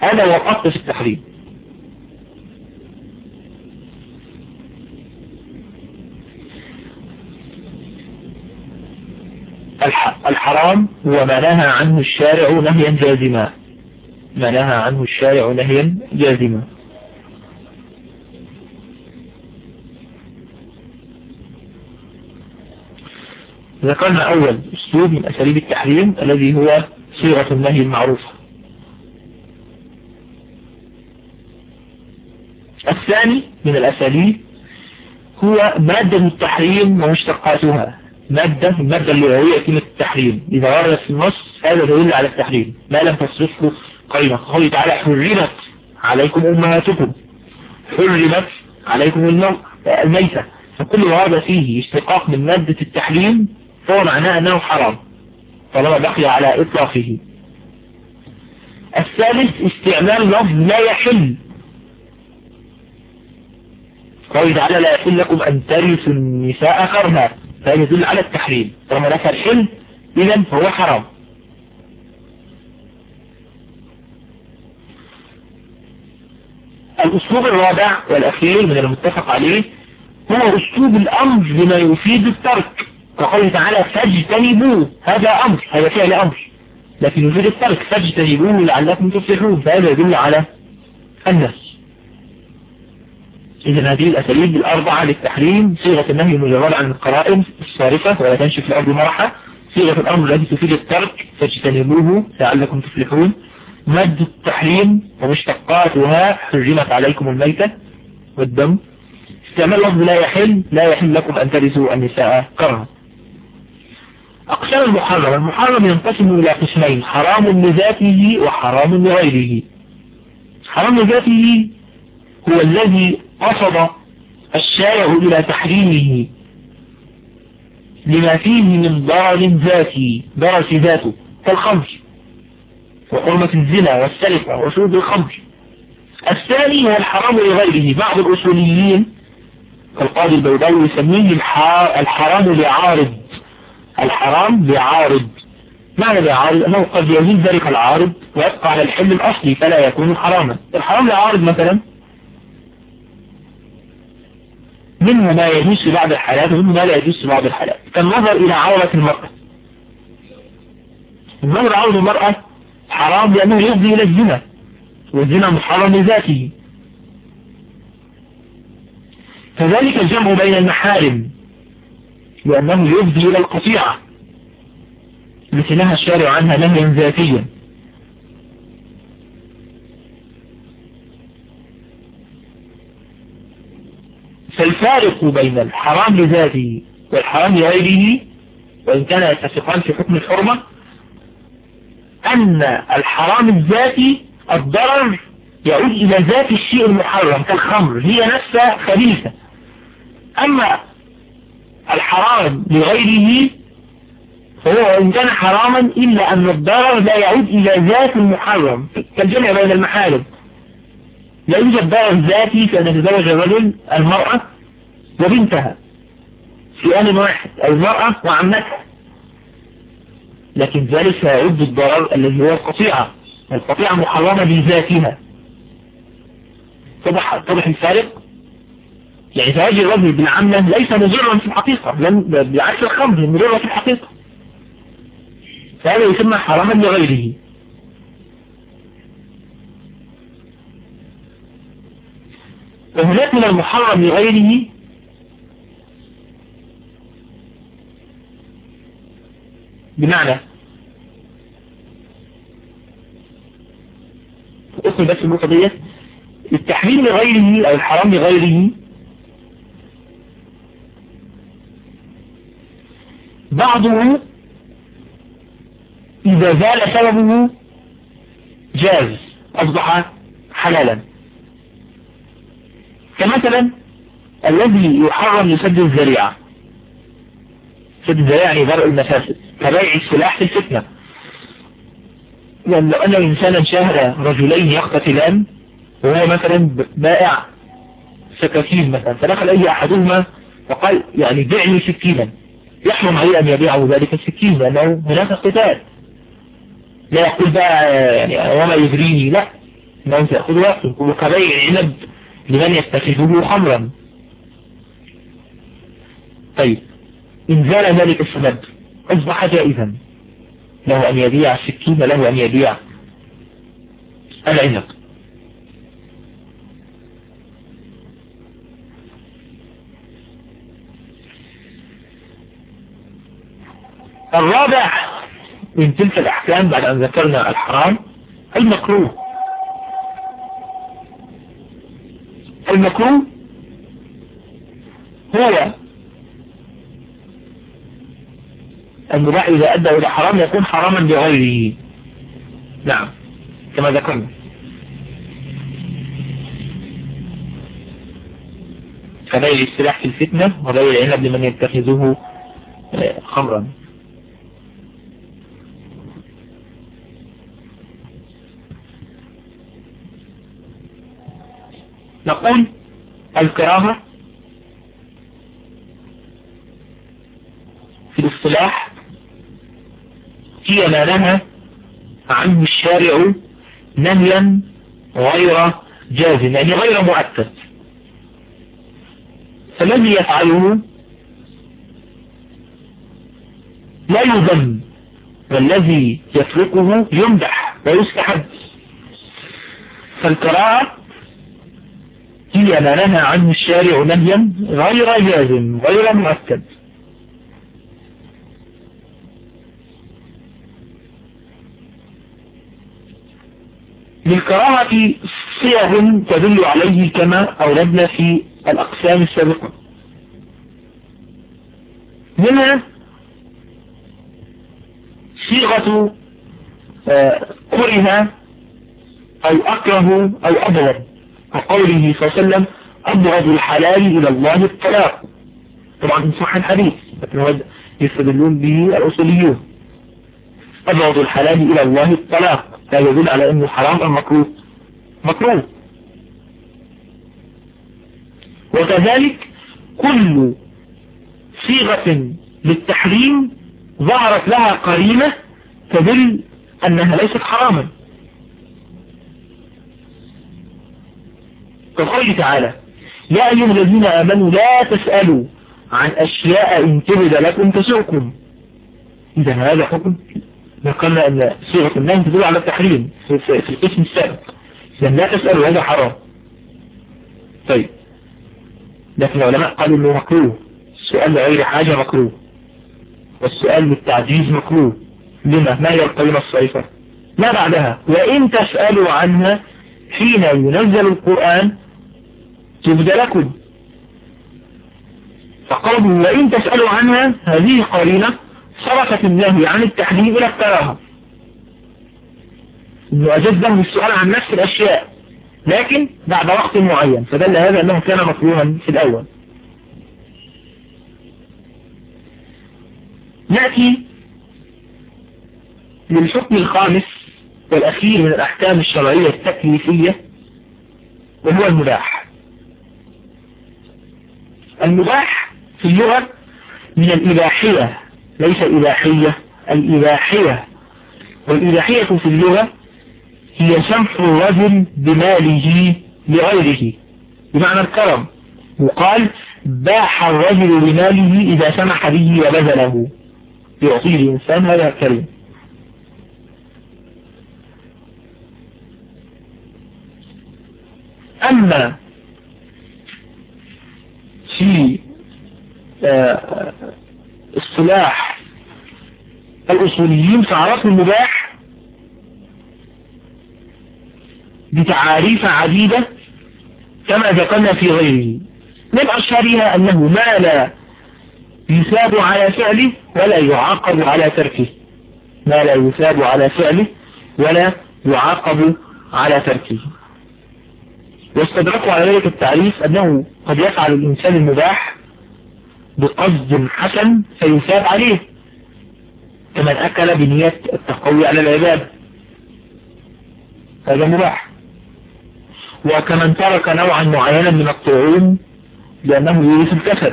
هذا الأصل في التحريم. الحرام هو ما نهى عنه الشارع نهيا جازما. ما نهى عنه الشارع نهيا جازما. ذكرنا أول أسلوب من أساليب التحريم الذي هو صيغة النهي المعروفة الثاني من الأساليب هو مادة التحريم ومشتقاتها. مادة المادة اللغوية كلمة التحريم. إذا وردت في النص هذا يدل على التحريم. ما لم تصرفه قيمة قوله تعالى حرمت عليكم أمهاتكم. حرمت عليكم الميتة. فكل هذا فيه اشتقاق من مادة التحريم فهو معناه أنه حرام. طالما بقي على إطلاقه. الثالث استعمال لفظ لا يحل. قوله تعالى لا يحل لكم أن ترثوا النساء كرها فهذا يدل على التحريم. طالما ذكر حل إذا فهو حرام. الأسلوب الرابع والأخير من المتفق عليه هو أسلوب الأمر بما يفيد الترك. كقوله تعالى فاجتنبوه هذا أمر هذا فعل أمر. لكن يفيد الترك فاجتنبوه لعلكم تفلحون. فهذا يدل على النفس. إذا هذه الأساليب الأربعة للتحريم صيغة النهي المجرد عن القرائن الصارفة ولا تنشف الأرض مرحة. صيغة الأمر التي تفيد الترك فاجتنبوه لعلكم تفلحون. مد التحريم ومشتقاتها حرمت عليكم الميتة والدم. استعمال لفظ لا يحل لا يحل لكم أن ترثوا النساء كرها أقسام المحرم المحرم ينقسم إلى قسمين حرام لذاته وحرام لغيره. حرام لذاته هو الذي قصد الشارع إلى تحريمه لما فيه من ضرر ذاتي ضرر ذاته كالخمر وحرمة الزنا والسرقة وشرب الخمر. الثاني هو الحرام لغيره. بعض الأصوليين القاضي البيضاوي يسميه الحرام لعارض. الحرام لعارض. معنى لعارض أنه قد يزيد ذلك العارض ويبقى على الحل الأصلي فلا يكون حراما. الحرام لعارض مثلا منه ما يجوز في بعض الحالات ومنه ما لا يجوز في بعض الحالات. كالنظر إلى عورة المرأة. النظر عورة المرأة حرام لأنه يفضي إلى الزنا والزنا محرم لذاته. كذلك الجمع بين المحارم لأنه يفضي إلى القطيعة. التي نهى الشارع عنها نهيا ذاتيا. فالفارق بين الحرام لذاته والحرام لغيره وإن كان يتفقان في حكم الحرمة أن الحرام الذاتي الضرر يعود إلى ذات الشيء المحرم كالخمر هي نفسها خبيثة. أما الحرام لغيره فهو إن كان حراما إلا أن الضرر لا يعود إلى ذات المحرم كالجمع بين المحارم. لا يوجد ضرر ذاتي في أن يتزوج الرجل المرأة وبنتها. في آن واحد المرأة وعمتها. لكن ذلك سيعد الضرر الذي هو القطيعة. القطيعة محرمة بذاتها. طبح, طبح الفارق. يعني زواج الرجل بالعمة ليس مضرا في الحقيقة. لم بالعكس الخمر مضرا في الحقيقة. فهذا يسمى حراما لغيره. وهناك من المحرم لغيره بمعنى اسم بس النقطة ديت التحريم لغيره أو الحرام لغيره بعضه إذا زال سببه جاز أصبح حلالا. كمثلا الذي يحرم لسد الذريعة. سد الذريعة يعني درء المفاسد كبيع السلاح في الفتنة. لأن لو أن إنسانا شاهد رجلين يقتتلان وهو مثلا بائع سكاكين مثلا. فدخل أي أحدهما وقال يعني بعني سكينا. يحرم عليه أن يبيعه ذلك السكين لأنه هناك قتال. لا يقول بقى يعني وما يدريني لا. ما أنت يأخذ وقته. وكبيع عنب لمن يتخذه خمرا. طيب إن زال ذلك السبب أصبح جائزا له أن يبيع السكين له أن يبيع العنب الرابع من تلك الأحكام بعد أن ذكرنا الحرام المكروه. المكروه هو المباح إذا أدى إلى حرام يكون حراما لغيره. نعم كما ذكرنا. كبيع السلاح في الفتنة وبيع العنب لمن يتخذه خمرا. نقول الكراهة في الاصطلاح هي ما نهى عنه الشارع نهيا غير جازم يعني غير مؤكد. فالذي يفعله لا يذم والذي يتركه يمدح ويستحب. فالكراهة هي ما نهى عنه الشارع نهيا غير جازم غير مؤكد. للكراهة صيغ تدل عليه كما أوردنا في الأقسام السابقة. منها صيغة كره أو أكره أو أبغض. وقوله صلى الله عليه وسلم أبغض الحلال إلى الله الطلاق. طبعا صح الحديث لكن هو يستدلون به الأصوليون. أبغض الحلال إلى الله الطلاق. لا يدل على أنه حرام أو مكروه. مكروه. وكذلك كل صيغة للتحريم ظهرت لها قرينة تدل أنها ليست حراما. كقوله تعالى يا أيها الذين آمنوا لا تسألوا عن أشياء إن تبد لكم تسؤكم. إذا هذا حكم؟ ذكرنا أن صيغة النهي تدل على التحريم في, القسم السابق. إذا لا تسألوا هذا حرام. طيب. لكن العلماء قالوا أنه مكروه. السؤال لغير حاجة مكروه. والسؤال بالتعجيز مكروه. لما؟ ما هي القيمة الصيفة ما بعدها؟ وإن تسألوا عنها حين ينزل القرآن تبد لكم فقوله وإن تسألوا عنها هذه قرينة صرفت النهي عن التحريم إلى الكراهة انه أجد له السؤال عن نفس الأشياء لكن بعد وقت معين فدل هذا أنه كان مكروها في الأول. نأتي للحكم الخامس والأخير من الأحكام الشرعية التكليفية وهو المباح. المباح في اللغة من الإباحية ليس إباحية الإباحية. والإباحية في اللغة هي سمح الرجل بماله لغيره. بمعنى الكرم. وقال باح الرجل بماله إذا سمح به وبذله. يعطيه الإنسان هذا كريم أما في آه، اصطلاح الأصوليين فعرفوا المباح بتعاريف عديدة كما ذكرنا في غيره. من أشهرها أنه ما لا يثاب على فعله ولا يعاقب على تركه. ما لا يثاب على فعله ولا يعاقب على تركه. واستدركوا على ذلك التعريف أنه قد يفعل الإنسان المباح بقصد حسن فيثاب عليه كمن أكل بنية التقوي على العباد. هذا مباح. وكمن ترك نوعا معينا من الطعوم لأنه يورث الكسل.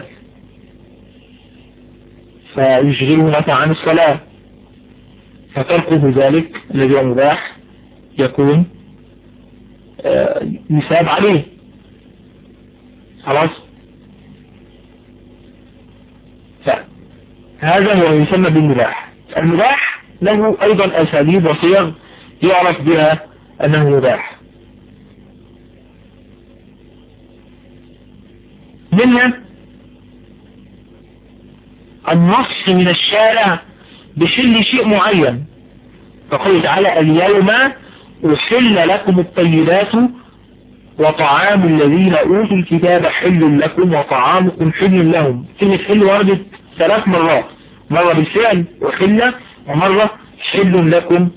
فيشغله مثلا عن الصلاة. فتركه ذلك الذي هو مباح يكون يثاب عليه. خلاص؟ فهذا هو يسمى بالمباح. المباح له أيضا أساليب وصيغ يعرف بها أنه مباح. منها النص من الشارع بشل شيء معين. فقال تعالى اليوم أحل لكم الطيبات وطعام الذين أوتوا الكتاب حل لكم وطعامكم حل لهم. كلمة حل وردت ثلاث مرات. مرة بالفعل وحل ومرة حل لكم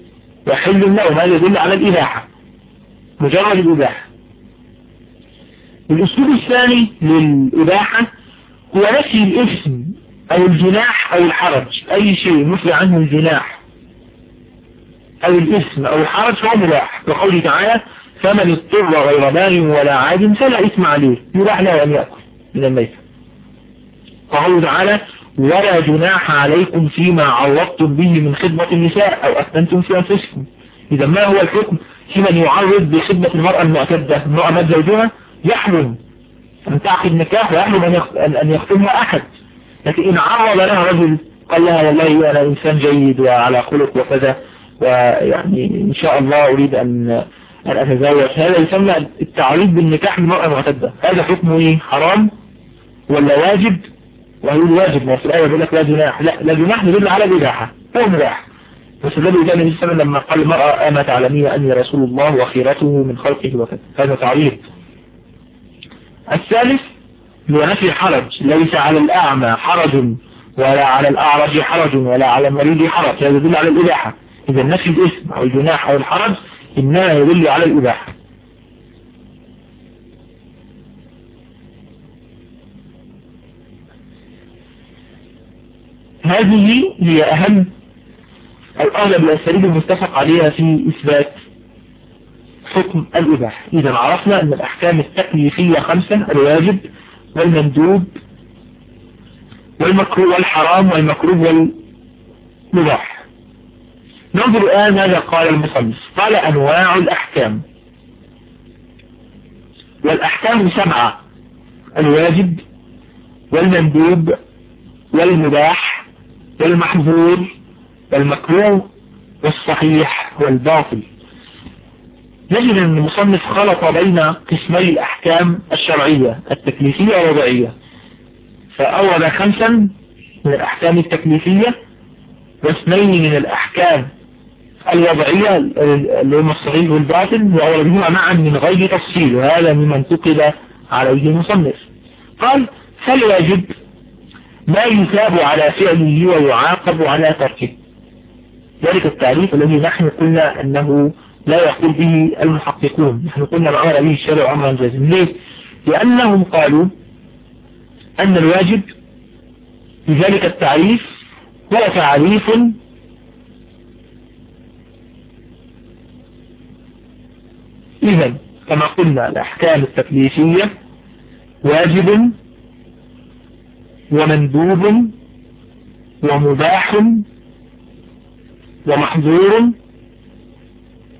وحل لهم. هذا يدل على الإباحة. مجرد الإباحة. الأسلوب الثاني للإباحة هو نفي الإثم أو الجناح أو الحرج. أي شيء نفي عنه الجناح. أو الإثم أو الحرج فهو مباح وقوله تعالى فمن اضطر غير بار ولا عاد فلا إثم عليه. يباح له أن يأكل من الميت. وقوله تعالى ولا جناح عليكم فيما عرضتم به من خدمة النساء أو أثنتم في أنفسكم. إذا ما هو الحكم؟ في من يعرض بخدمة المرأة المعتدة امرأة مات زوجها يحلم أن تعقد نكاح ويحلم أن يختمها أحد. لكن إن عرض لها رجل قال لها والله أنا إنسان جيد وعلى خلق وكذا ويعني إن شاء الله أريد أن أن أتزوج. هذا يسمى التعريض بالنكاح للمرأة المعتدة هذا حكمه إيه؟ حرام ولا واجب؟ ويقول واجب؟ ما في الآية يقول لك لا جناح لا لا جناح يدل على الإباحة هو مباح. بس الذي جاء النبي صلى لما قال المرأة أما تعلمين أني رسول الله وخيرته من خلقه وكذا. هذا تعريض. الثالث هو نفي حرج. ليس على الأعمى حرج ولا على الأعرج حرج ولا على المريض حرج. هذا يدل على الإباحة. إذا نفي الاسم أو الجناح أو الحرج إنما يدل على الإباحة. هذه هي أهم أو أغلب الأساليب المتفق عليها في إثبات حكم الإباحة. إذا عرفنا أن الأحكام التكليفية خمسة الواجب والمندوب والمكروه والحرام والمكروه والمباح. ننظر الآن ماذا قال المصنف. قال أنواع الأحكام. والأحكام سبعة. الواجب والمندوب والمباح والمحظور والمكروه والصحيح والباطل. نجد أن المصنف خلط بين قسمي الأحكام الشرعية التكليفية والوضعية. فأول خمسا من الأحكام التكليفية واثنين من الأحكام الوضعية اللي هم الصغير والباطل وأولهما معا من غير تفصيل وهذا مما انتقد عليه المصنف. قال فالواجب ما يثاب على فعله ويعاقب على تركه. ذلك التعريف الذي نحن قلنا أنه لا يقول به المحققون. نحن قلنا الأمر به الشرع أمرا جازم ليه؟ لأنهم قالوا أن الواجب بذلك التعريف هو تعريف إذا كما قلنا الأحكام التكليفية واجب ومندوب ومباح ومحظور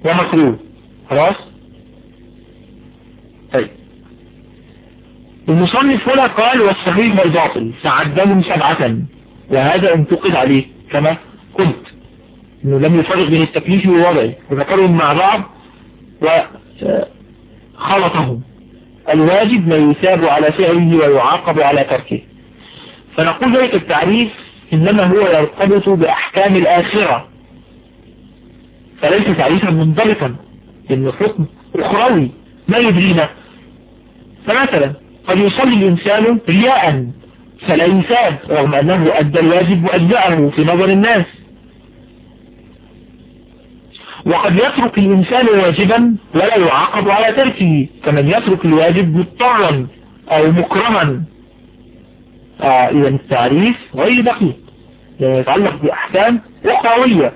ومكروه خلاص؟ طيب. المصنف هنا قال والصحيح والباطل تعددوا سبعة وهذا انتقد عليه كما قلت إنه لم يفرق بين التكليف والوضع وذكرهم مع بعض وخلطهم الواجب ما يثاب على فعله ويعاقب على تركه. فنقول ذلك التعريف إنما هو يرتبط بأحكام الآخرة. فليس تعريفا منضبطا إنه حكم أخروي ما يدرينا. فمثلا قد يصلي الإنسان رياء فلا يثاب رغم أنه أدى الواجب وأجزأه في نظر الناس. وقد يترك الإنسان واجبا ولا يعاقب على تركه. كمن يترك الواجب مضطرا أو مكرها. آه إذا التعريف غير دقيق. لأنه يتعلق بأحكام أخروية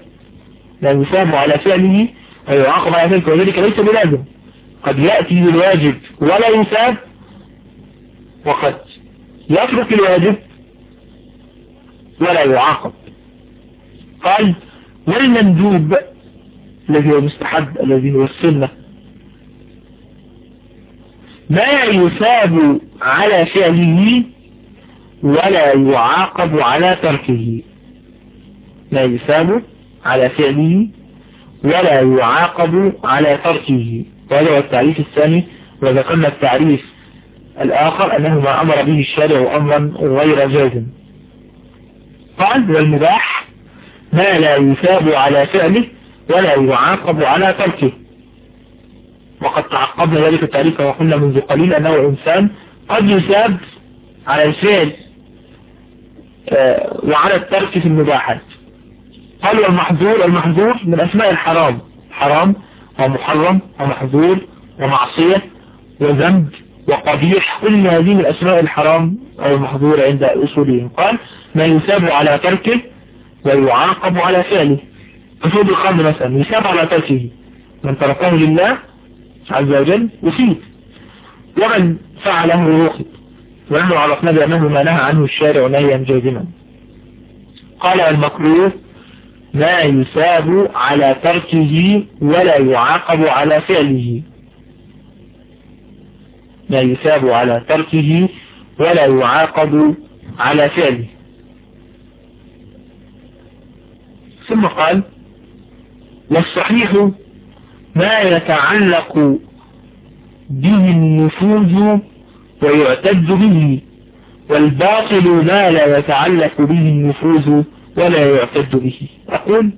لا يثاب على فعله ويعاقب على ذلك وذلك ليس بلازم. قد يأتي بالواجب ولا يثاب وقد يترك الواجب ولا يعاقب. قال والمندوب الذي هو المستحب الذي هو السنة. ما يثاب على فعله ولا يعاقب على تركه. ما يثاب على فعله ولا يعاقب على تركه. وهذا هو التعريف الثاني وذكرنا التعريف الآخر أنه ما أمر به الشارع أمرا غير جازم. قال والمباح ما لا يثاب على فعله ولا يعاقب على تركه. وقد تعقبنا ذلك التعريف وقلنا منذ قليل أنه إنسان قد يثاب على الفعل وعلى الترك في المباحات. قالوا المحظور المحظور من أسماء الحرام. حرام ومحرم ومحظور ومعصية وذنب وقبيح. كل هذه من الحرام أو المحظور عند أصولهم. قال ما يثاب على تركه ويعاقب على فعله. كشرب الخمر مثلا يثاب على تركه. من تركه لله عز وجل يفيد. ومن فعله يوقف ونحن عرفنا بأنه ما نهى عنه الشارع نهيا جازما قال المكروه ما يثاب على تركه ولا يعاقب على فعله. ما يثاب على تركه ولا يعاقب على فعله. ثم قال والصحيح ما يتعلق به النفوذ ويعتد به والباطل ما لا يتعلق به النفوذ ولا يعتد به. أقول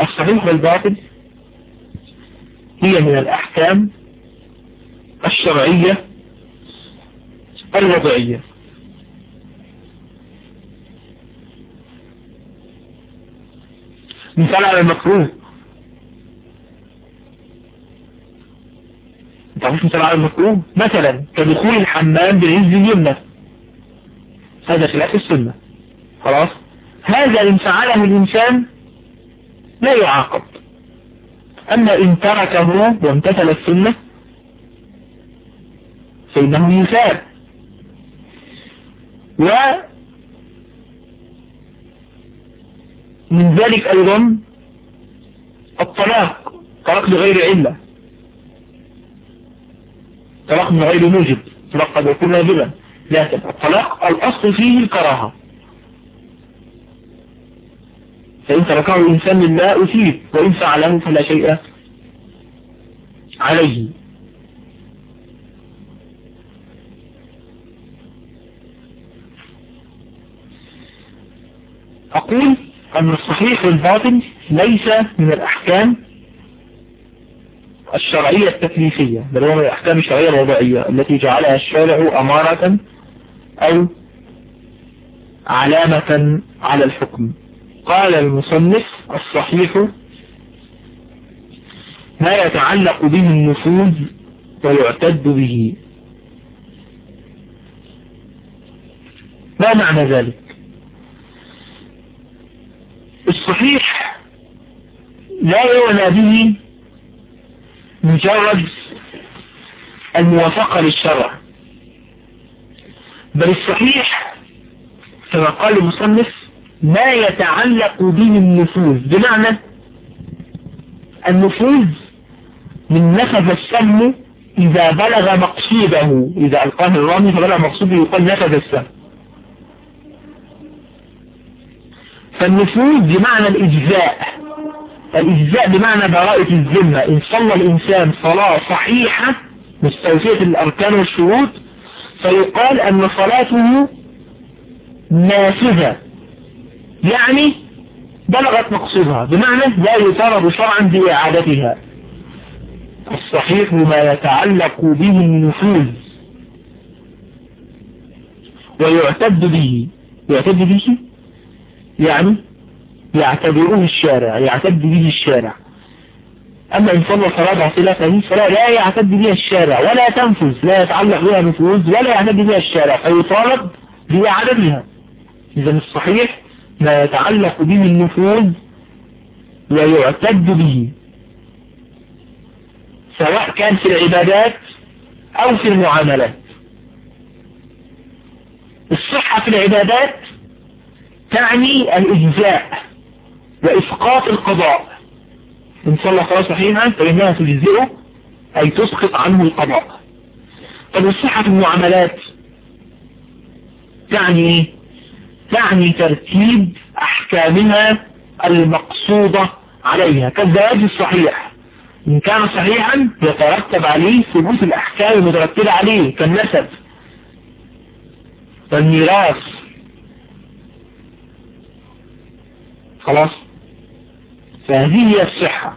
الصحيح والباطل هي من الأحكام الشرعية الوضعية. مثال على المكروه. تعرفش مثال على المكروه مثلا كدخول الحمام بالعز اليمنى. هذا خلاف السنة. خلاص؟ هذا إن فعله الإنسان لا يعاقب. أما إن تركه وامتثل السنة فإنه يثاب. و من ذلك أيضا الطلاق طلاق بغير علة. طلاق من غير موجب طلاق قد يكون واجبا لكن الطلاق الأصل فيه الكراهة. فإن تركه الإنسان لله أثيب وإن فعله فلا شيء عليه. أقول أن الصحيح والباطل ليس من الأحكام الشرعية التكليفية بل هو من الأحكام الشرعية الوضعية التي جعلها الشارع أمارة أو علامة على الحكم. قال المصنف الصحيح ما يتعلق به النفوذ ويعتد به. ما معنى ذلك؟ الصحيح لا يعنى به مجرد الموافقة للشرع. بل الصحيح كما قال المصنف ما يتعلق به النفوذ. بمعنى النفوذ من نفذ السهم إذا بلغ مقصوده. إذا ألقاه الرامي فبلغ مقصوده يقال نفذ السهم. فالنفوذ بمعنى الإجزاء. الإجزاء بمعنى براءة الذمة. إن صلى الإنسان صلاة صحيحة مستوفية الأركان والشروط فيقال أن صلاته نافذة. يعني بلغت مقصودها بمعنى لا يطالب شرعا بإعادتها. الصحيح ما يتعلق به النفوذ. ويعتد به. يعتد به يعني يعتبره الشارع يعتد به الشارع. أما إن صلى صلاة صلاة لا يعتد بها الشارع ولا تنفذ لا يتعلق بها نفوذ ولا يعتد بها الشارع فيطالب بإعادتها إذا الصحيح ما يتعلق به النفوذ ويعتد به سواء كان في العبادات أو في المعاملات. الصحة في العبادات تعني الإجزاء. وإسقاط القضاء. إن صلى صلاة صحيحة فإنها تجزئه أي تسقط عنه القضاء. طب الصحة المعاملات؟ تعني؟ تعني ترتيب أحكامها المقصودة عليها. كالزواج الصحيح. إن كان صحيحا يترتب عليه ثبوت الأحكام المترتبة عليه كالنسب. والميراث. خلاص؟ فهذه هي الصحة.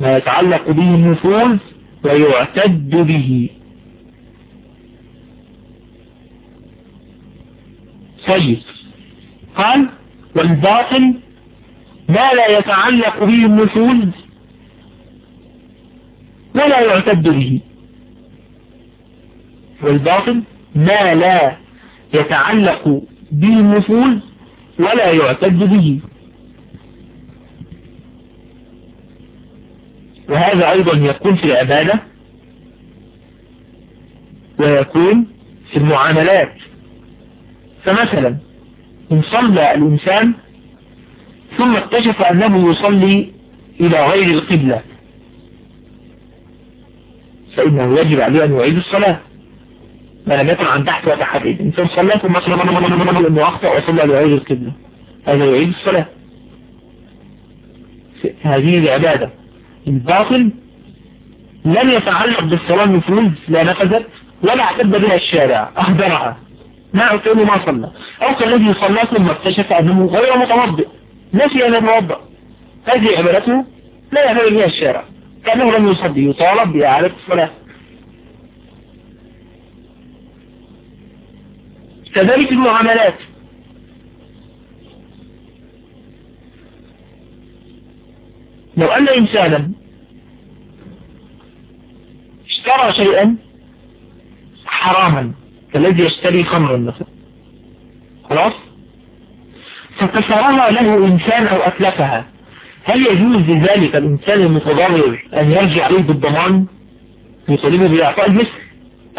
ما يتعلق به النفوذ ويعتد به. طيب. قال والباطل ما لا يتعلق به النفوذ ولا يعتد به. والباطل ما لا يتعلق به النفوذ ولا يعتد به. وهذا أيضا يكون في العبادة ويكون في المعاملات. فمثلا إن صلى الإنسان ثم اكتشف أنه يصلي إلى غير القبلة فإنه يجب عليه أن يعيد الصلاة. ما لم يكن عن تحت وتحديد إنسان صلى ثم مثلا أنه أخطأ وصلى لغير القبلة. هذا يعيد الصلاة. هذه العبادة. الباطل لم يتعلق بالصلاة المفروض لا نفذت ولا اعتد بها الشارع أهدرها ما أعطيه ما صلى. أو كالذي صلى ثم اكتشف أنه غير متوضئ. نسي أن يتوضأ هذه عبادته لا يعتد بها الشارع. كأنه لم يصلي يطالب بإعادة الصلاة. كذلك المعاملات. لو أن إنسانا اشترى شيئا حراما كالذي يشتري خمرا مثلا. خلاص؟ فكسرها له إنسان أو أتلفها. هل يجوز لذلك الإنسان المتضرر أن يرجع عليه بالضمان يطالبه بإعطاء المثل؟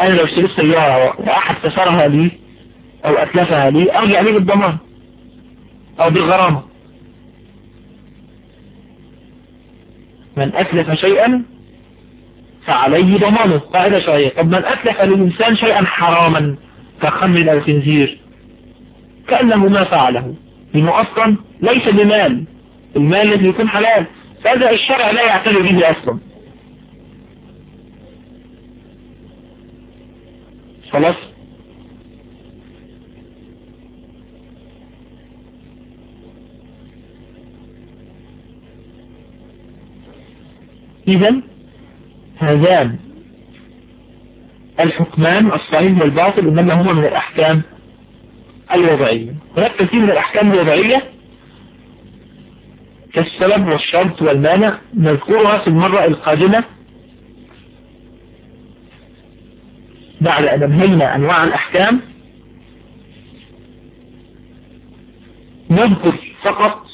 أنا لو اشتريت سيارة وأحد كسرها لي أو أتلفها لي أرجع عليه بالضمان أو بالغرامة. من أتلف شيئا فعليه ضمانه. قاعدة شرعية. طب من أتلف للإنسان شيئا حراما كخمر أو خنزير. كأنه ما فعله. لأنه أصلا ليس بمال. المال الذي يكون حلال. فهذا الشرع لا يعتني به أصلا. خلاص؟ إذا هذان الحكمان الصحيح والباطل إنما هما من الأحكام الوضعية. هناك كثير من الأحكام الوضعية كالسبب والشرط والمانع نذكرها في المرة القادمة بعد أن أنهينا أنواع الأحكام. نذكر فقط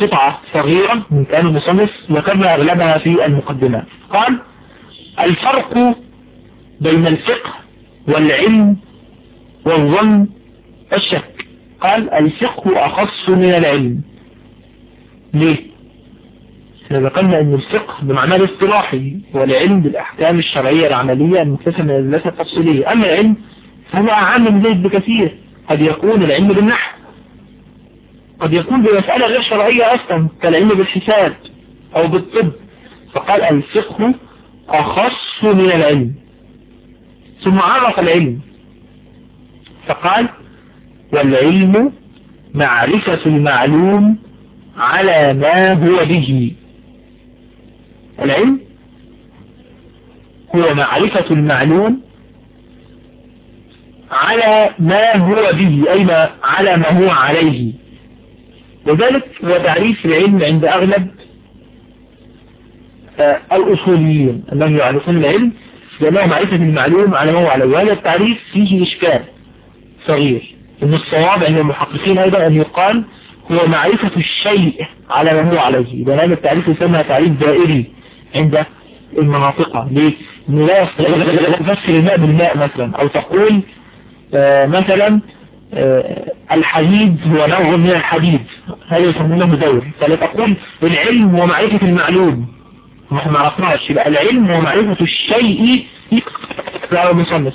قطعة صغيرة من كان المصنف ذكرنا أغلبها في المقدمات. قال الفرق بين الفقه والعلم والظن الشك. قال الفقه أخص من العلم. ليه؟ ذكرنا إن الفقه بمعنى الاصطلاحي والعلم بالأحكام الشرعية العملية المكتسبة من الأدلات التفصيلية. أما العلم فهو أعم من ذلك بكثير. قد يكون العلم بالنحو. قد يكون بمسألة غير شرعية أصلا كالعلم بالحساب أو بالطب. فقال الفقه أخص من العلم ثم عرف العلم. فقال والعلم معرفة المعلوم على ما هو به. العلم هو معرفة المعلوم على ما هو به أي ما على ما هو عليه. وذلك هو تعريف العلم عند أغلب الأصوليين. أنهم يعرفون العلم لأنه معرفة المعلوم على ما هو عليه وهذا التعريف فيه إشكال صغير. إن الصواب عند المحققين أيضا أن يقال هو معرفة الشيء على ما هو عليه. إذا هذا التعريف يسمى تعريف دائري عند المناطقة ليه؟ لا تفسر الماء بالماء مثلا أو تقول آه مثلا آه الحديد هو نوع من الحديد. هذا يسمونه مدور فلا تقول العلم هو معرفة المعلوم ما عرفناش. يبقى العلم هو معرفة الشيء لا مصنف.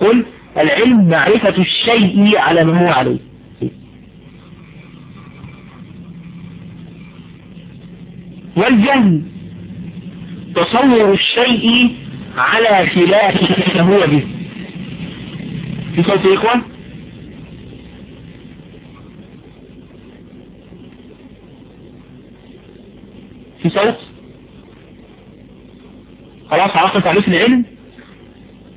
قل العلم معرفة الشيء على ما هو عليه. والجهل تصور الشيء على خلاف ما هو به. في صوت يا إخوان في صوت. خلاص عرفنا تعريف العلم.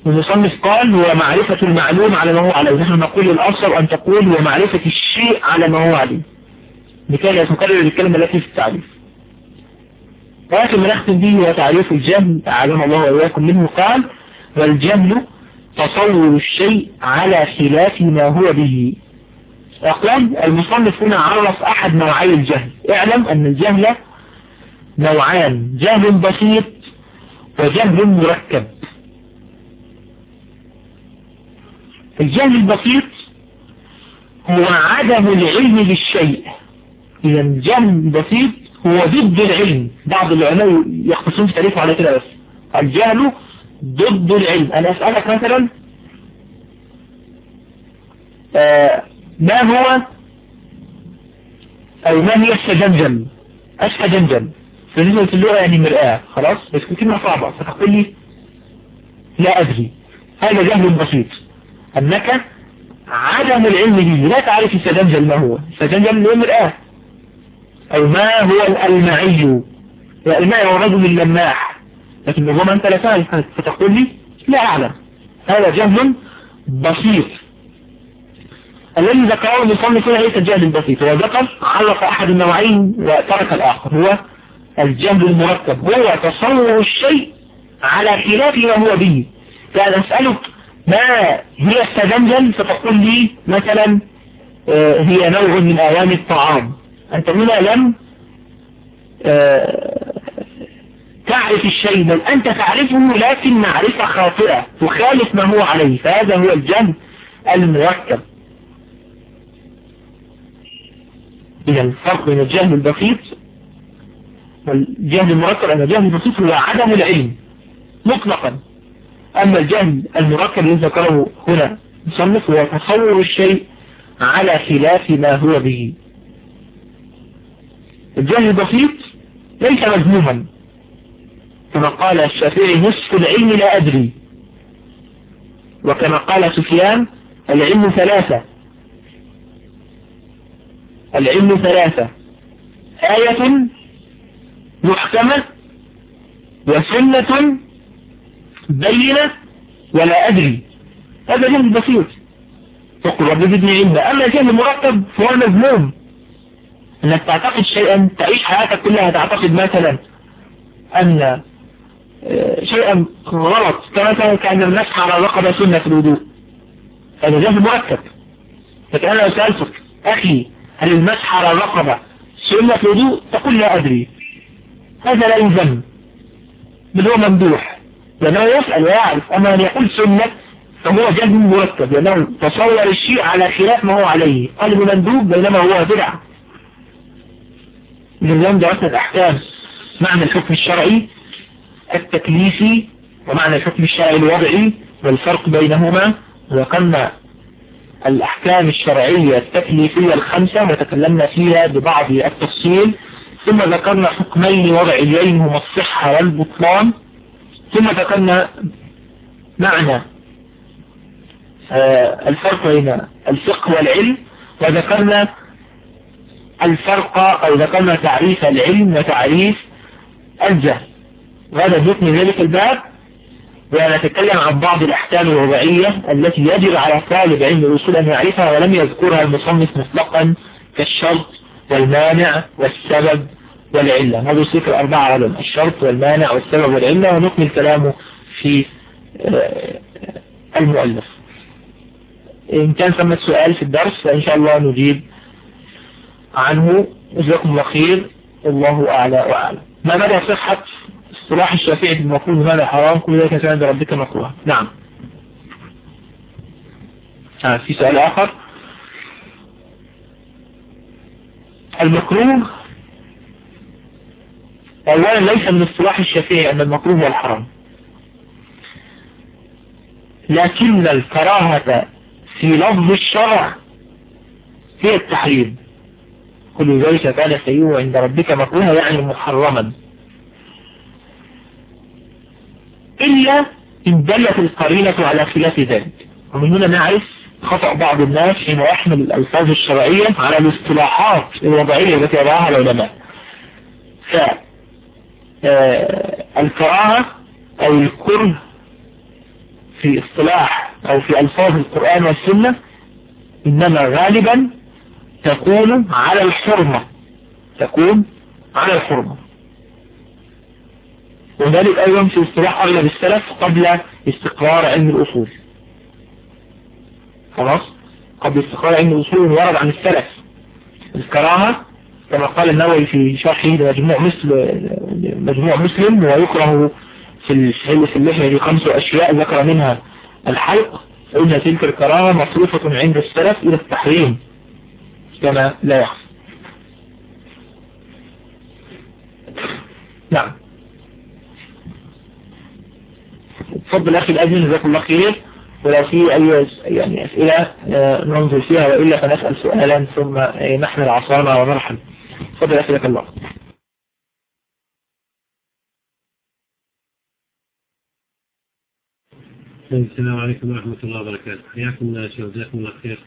المصنف قال هو معرفة المعلوم على ما هو عليه. نحن نقول الأصل أن تقول هو معرفة الشيء على ما هو عليه. لكي لا تكرر الكلمة التي في التعريف ولكن ما نختم به هو تعريف الجهل أعلم الله وإياكم منه قال والجهل تصور الشيء على خلاف ما هو به. أقول المصنف هنا عرف أحد نوعي الجهل. اعلم أن الجهل نوعان جهل بسيط وجهل مركب. الجهل البسيط هو عدم العلم بالشيء. إذا الجهل البسيط هو ضد العلم. بعض العلماء يختصون في تعريفه على كده بس. الجهل ضد العلم. أنا أسألك مثلا آه ما هو أو ما هي السجنجل السجنجل بالنسبة اللغة يعني مرآة. خلاص؟ بس كلمة صعبة. فتقول لي لا أدري. هذا جهل بسيط. أنك عدم العلم به. لا تعرف السجنجل ما هو. السجنجل هو مرآة؟ أو ما هو الألمعي؟ الماء هو رجل اللماح لكن ربما أنت لا تعرف. فتقول لي لا أعلم. هذا جهل بسيط. الذي ذكره المصنف هنا ليس الجهل البسيط هو ذكر علق أحد النوعين وترك الآخر. هو الجهل المركب هو تصور الشيء على خلاف ما هو به. يعني أسألك ما هي السجنجل فتقول لي مثلا هي نوع من أوان الطعام. أنت هنا لم تعرف الشيء بل أنت تعرفه لكن معرفة خاطئة تخالف ما هو عليه. فهذا هو الجهل المركب. إذا الفرق بين الجهل البسيط والجهل المركب أن الجهل البسيط هو عدم العلم مطلقا. أما الجهل المركب الذي ذكره هنا مصنف هو تصور الشيء على خلاف ما هو به. الجهل البسيط ليس مذموما. كما قال الشافعي نصف العلم لا أدري. وكما قال سفيان العلم ثلاثة. العلم ثلاثة. آية محكمة وسنة بينة ولا أدري. هذا جهل بسيط. تقول رب زدني علما. أما الجهل المركب فهو المذموم إنك تعتقد شيئا تعيش حياتك كلها تعتقد مثلا أن شيئا غلط. كما كان المسح على الرقبة سنة في الوضوء. هذا جهل مركب لكن أنا لو سألتك أخي هل المسح على الرقبة سنة الوضوء؟ تقول لا أدري. هذا لا يذم بل هو ممدوح. لأنه يسأل ويعرف. أما أن يقول سنة فهو جهل مركب لأنه تصور الشيء على خلاف ما هو عليه. قال مندوب بينما هو بدعة. من اليوم درسنا الأحكام معنى الحكم الشرعي التكليفي ومعنى الحكم الشرعي الوضعي والفرق بينهما. وذكرنا الأحكام الشرعية التكليفية الخمسة. وتكلمنا فيها ببعض التفصيل. ثم ذكرنا حكمين وضعيين هما الصحة والبطلان. ثم ذكرنا معنى آه، الفرق بين الفقه والعلم. وذكرنا الفرق أو ذكرنا تعريف العلم وتعريف الجهل. وهذا نكمل ذلك الباب. ونتكلم عن بعض الأحكام الوضعية التي يجب على طالب علم الأصول أن يعرفها ولم يذكرها المصنف مطلقا كالشرط والمانع والسبب. والعلة. هذا الصفر أربعة علم الشرط والمانع والسبب والعلة ونكمل كلامه في آه، المؤلف. إن كان ثمة سؤال في الدرس فإن شاء الله نجيب عنه. جزاكم الله خير. الله أعلى وأعلم. ما مدى صحة اصطلاح الشافعي في المفروض ماذا حرام؟ كل ذلك كان عند ربك مكروه نعم. آه في سؤال آخر. المكروه أولا ليس من اصطلاح الشافعي أن المكروه هو الحرام. لكن الكراهة في لفظ الشرع هي التحريم. كل ذلك كان سيئه عند ربك مكروها يعني محرما. إلا إن دلت القرينة على خلاف ذلك. ومن هنا نعرف خطأ بعض الناس حين يحمل الألفاظ الشرعية على الاصطلاحات الوضعية التي يضعها العلماء. فالكراهة أو الكره في اصطلاح أو في ألفاظ القرآن والسنة إنما غالبا تكون على الحرمة تكون على الحرمة. وذلك أيضا في اصطلاح أغلب السلف قبل استقرار علم الأصول. خلاص؟ قبل استقرار علم الأصول ورد عن السلف. الكراهة كما قال النووي في شرحه لمجموع مسلم مجموع مسلم ويكره في في اللحية خمس أشياء ذكر منها الحلق فإن تلك الكراهة مصروفة عند السلف إلى التحريم كما لا يخفى. نعم. تفضل أخي الأجل جزاكم الله خير. ولو في أي يعني أسئلة آه، ننظر فيها وإلا فنسأل سؤالا ثم آه، نحمل عصانا ونرحل تفضل أخي لك الله. السلام عليكم ورحمة الله وبركاته. حياكم شيخ جزاكم الله خير.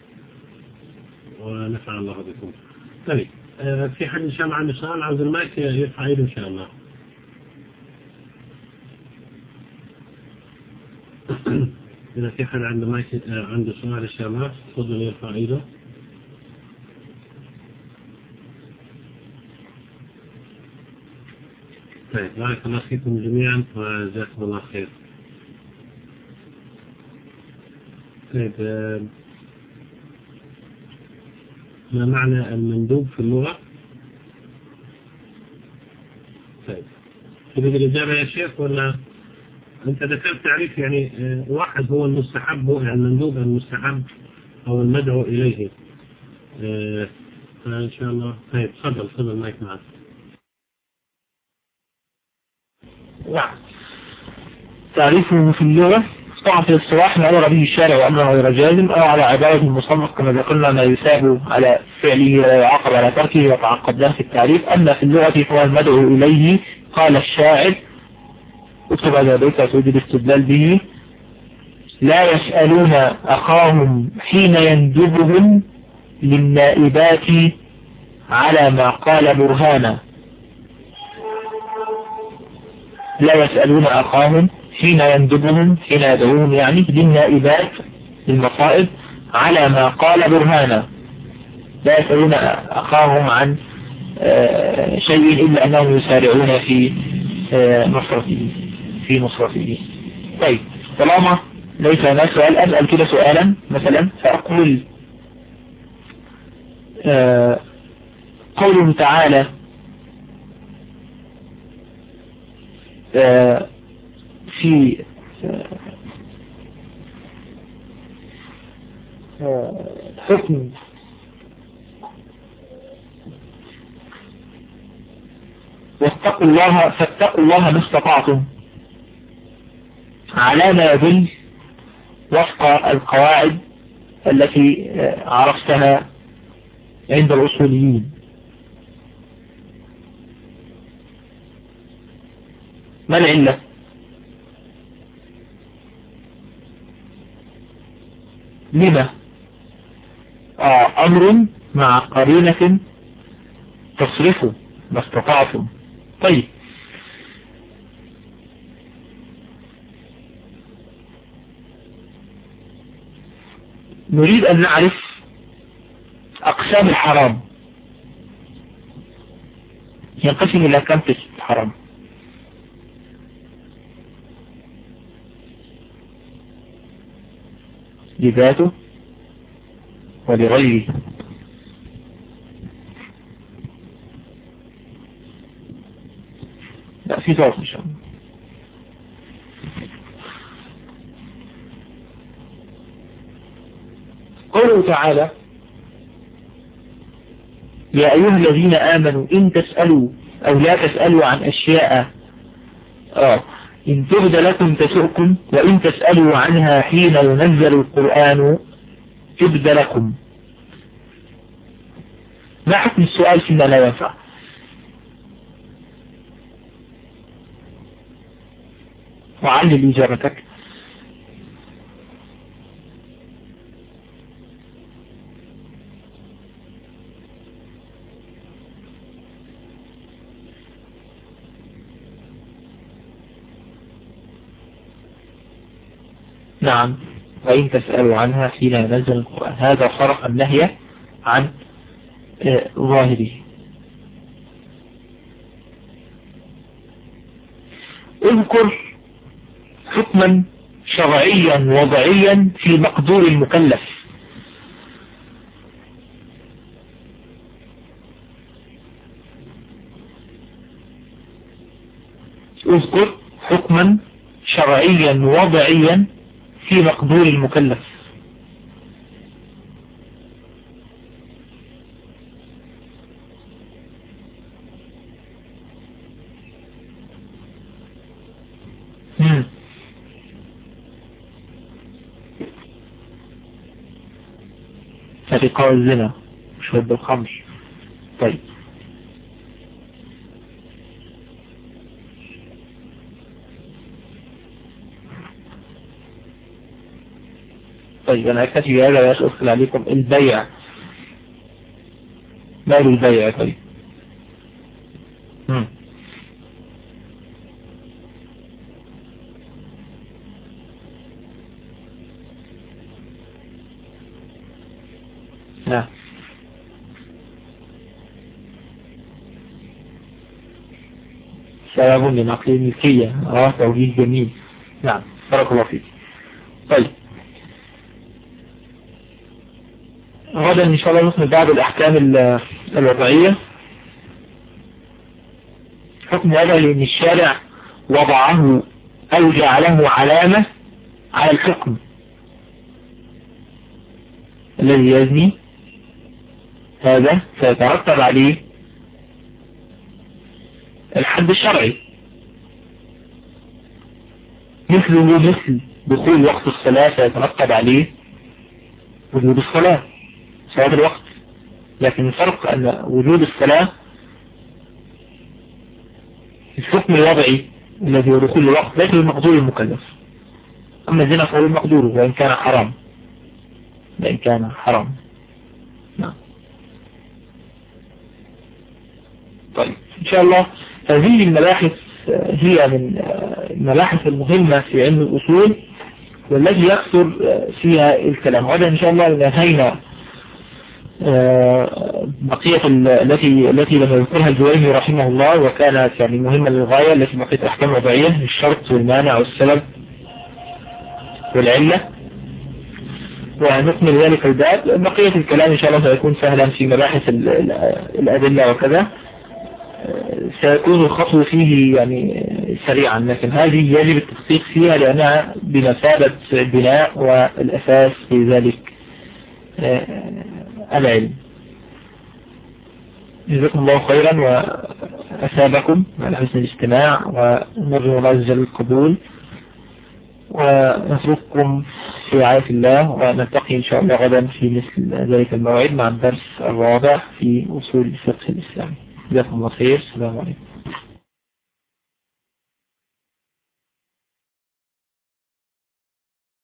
ونفع الله بكم. طيب آه، في حد إن شاء الله عنده سؤال؟ عاوز المايك يرفع إيده إن شاء الله. إذا في حد عنده مايك آه، عنده سؤال إن شاء الله تفضل يرفع إيده. طيب بارك الله فيكم جميعا وجزاكم الله خير. طيب آه، ما معنى المندوب في اللغة؟ طيب تريد الإجابة يا شيخ ولا؟ أنت ذكرت تعريف يعني آه، واحد هو المستحب يعني المندوب المستحب أو المدعو إليه. آه، فإن شاء الله. طيب تفضل تفضل مايك معك نعم. تعريفه في اللغة. طبعا في الصلاح ما أمر به الشارع وأمر غير جازم أو على عبارة المصنف كما ذكرنا ما يثاب على فعله ولا يعاقب على تركه وتعقد له في التعريف. أما في اللغة فهو المدعو إليه. قال الشاعر اكتب هذا بيت توجد استدلال به. لا يسألون أخاهم حين يندبهم للنائبات على ما قال برهانا. لا يسألون أخاهم حين يندبهم حين يدعوهم يعني للنائبات للمصائب على ما قال برهانا. لا يسألون أخاهم عن آه، شيء إلا أنهم يسارعون في آه، نصرته في نصرته. طيب طالما ليس هناك سؤال أسأل كده سؤالا مثلا فأقول آه، قوله تعالى في حكم واتقوا الله فاتقوا الله ما استطعتم. على ما يدل وفق القواعد التي عرفتها عند الأصوليين. ما العلة؟ لما؟ آه أمر مع قرينة تصرفه ما استطعتم. طيب. نريد أن نعرف أقسام الحرام. ينقسم إلى كم قسم الحرام؟ لذاته ولغيره. لا في صوت إن شاء الله. قوله تعالى يا أيها الذين آمنوا إن تسألوا أو لا تسألوا عن أشياء آه إن تبد لكم تسؤكم وإن تسألوا عنها حين ينزل القرآن تبد لكم. ما حكم السؤال فيما لا ينفع؟ وعلل إجابتك. نعم. وإن تسألوا عنها حين ينزل القرآن. هذا صرف النهي عن ظاهره. اذكر حكما شرعيا وضعيا في مقدور المكلف. اذكر حكما شرعيا وضعيا في مقدور المكلف. مم. سرقة الزنا شرب الخمر طيب. طيب أنا أكتفي بهذا ولا أدخل عليكم. البيع. مال البيع؟ طيب. نعم. سبب لنقل الملكية. آه توجيه جميل. نعم. بارك الله فيك. طيب. غدا إن شاء الله نكمل بعض الأحكام الوضعية. حكم هذا لأن الشارع وضعه أو جعله علامة على الحكم. الذي يزني هذا سيترتب عليه الحد الشرعي. مثله مثل دخول وقت الصلاة سيترتب عليه وجود الصلاة. صلاة الوقت. لكن الفرق أن وجود الصلاة الحكم الوضعي الذي هو دخول الوقت ليس بالمقدور المكلف. أما الزنا فهو المقدور وإن كان حرام. وإن كان حرام. نعم. طيب إن شاء الله. هذه المباحث هي من المباحث المهمة في علم الأصول والتي يكثر فيها الكلام. غدا إن شاء الله نهينا بقية التي التي لم يذكرها الجويني رحمه الله وكانت يعني مهمة للغاية التي بقية أحكام وضعية الشرط والمانع والسبب والعلة. ونكمل ذلك الباب. بقية الكلام إن شاء الله سيكون سهلا في مباحث الأدلة وكذا. سيكون الخطو فيه يعني سريعا لكن هذه يجب التدقيق فيها لأنها بمثابة البناء والأساس في ذلك. العلم. جزاكم الله خيرا وأثابكم على حسن الاستماع ونرجو الله عز وجل القبول ونترككم في رعاية الله ونلتقي إن شاء الله غدا في مثل ذلك الموعد مع الدرس الرابع في أصول الفقه الإسلامي. جزاكم الله خير. السلام عليكم.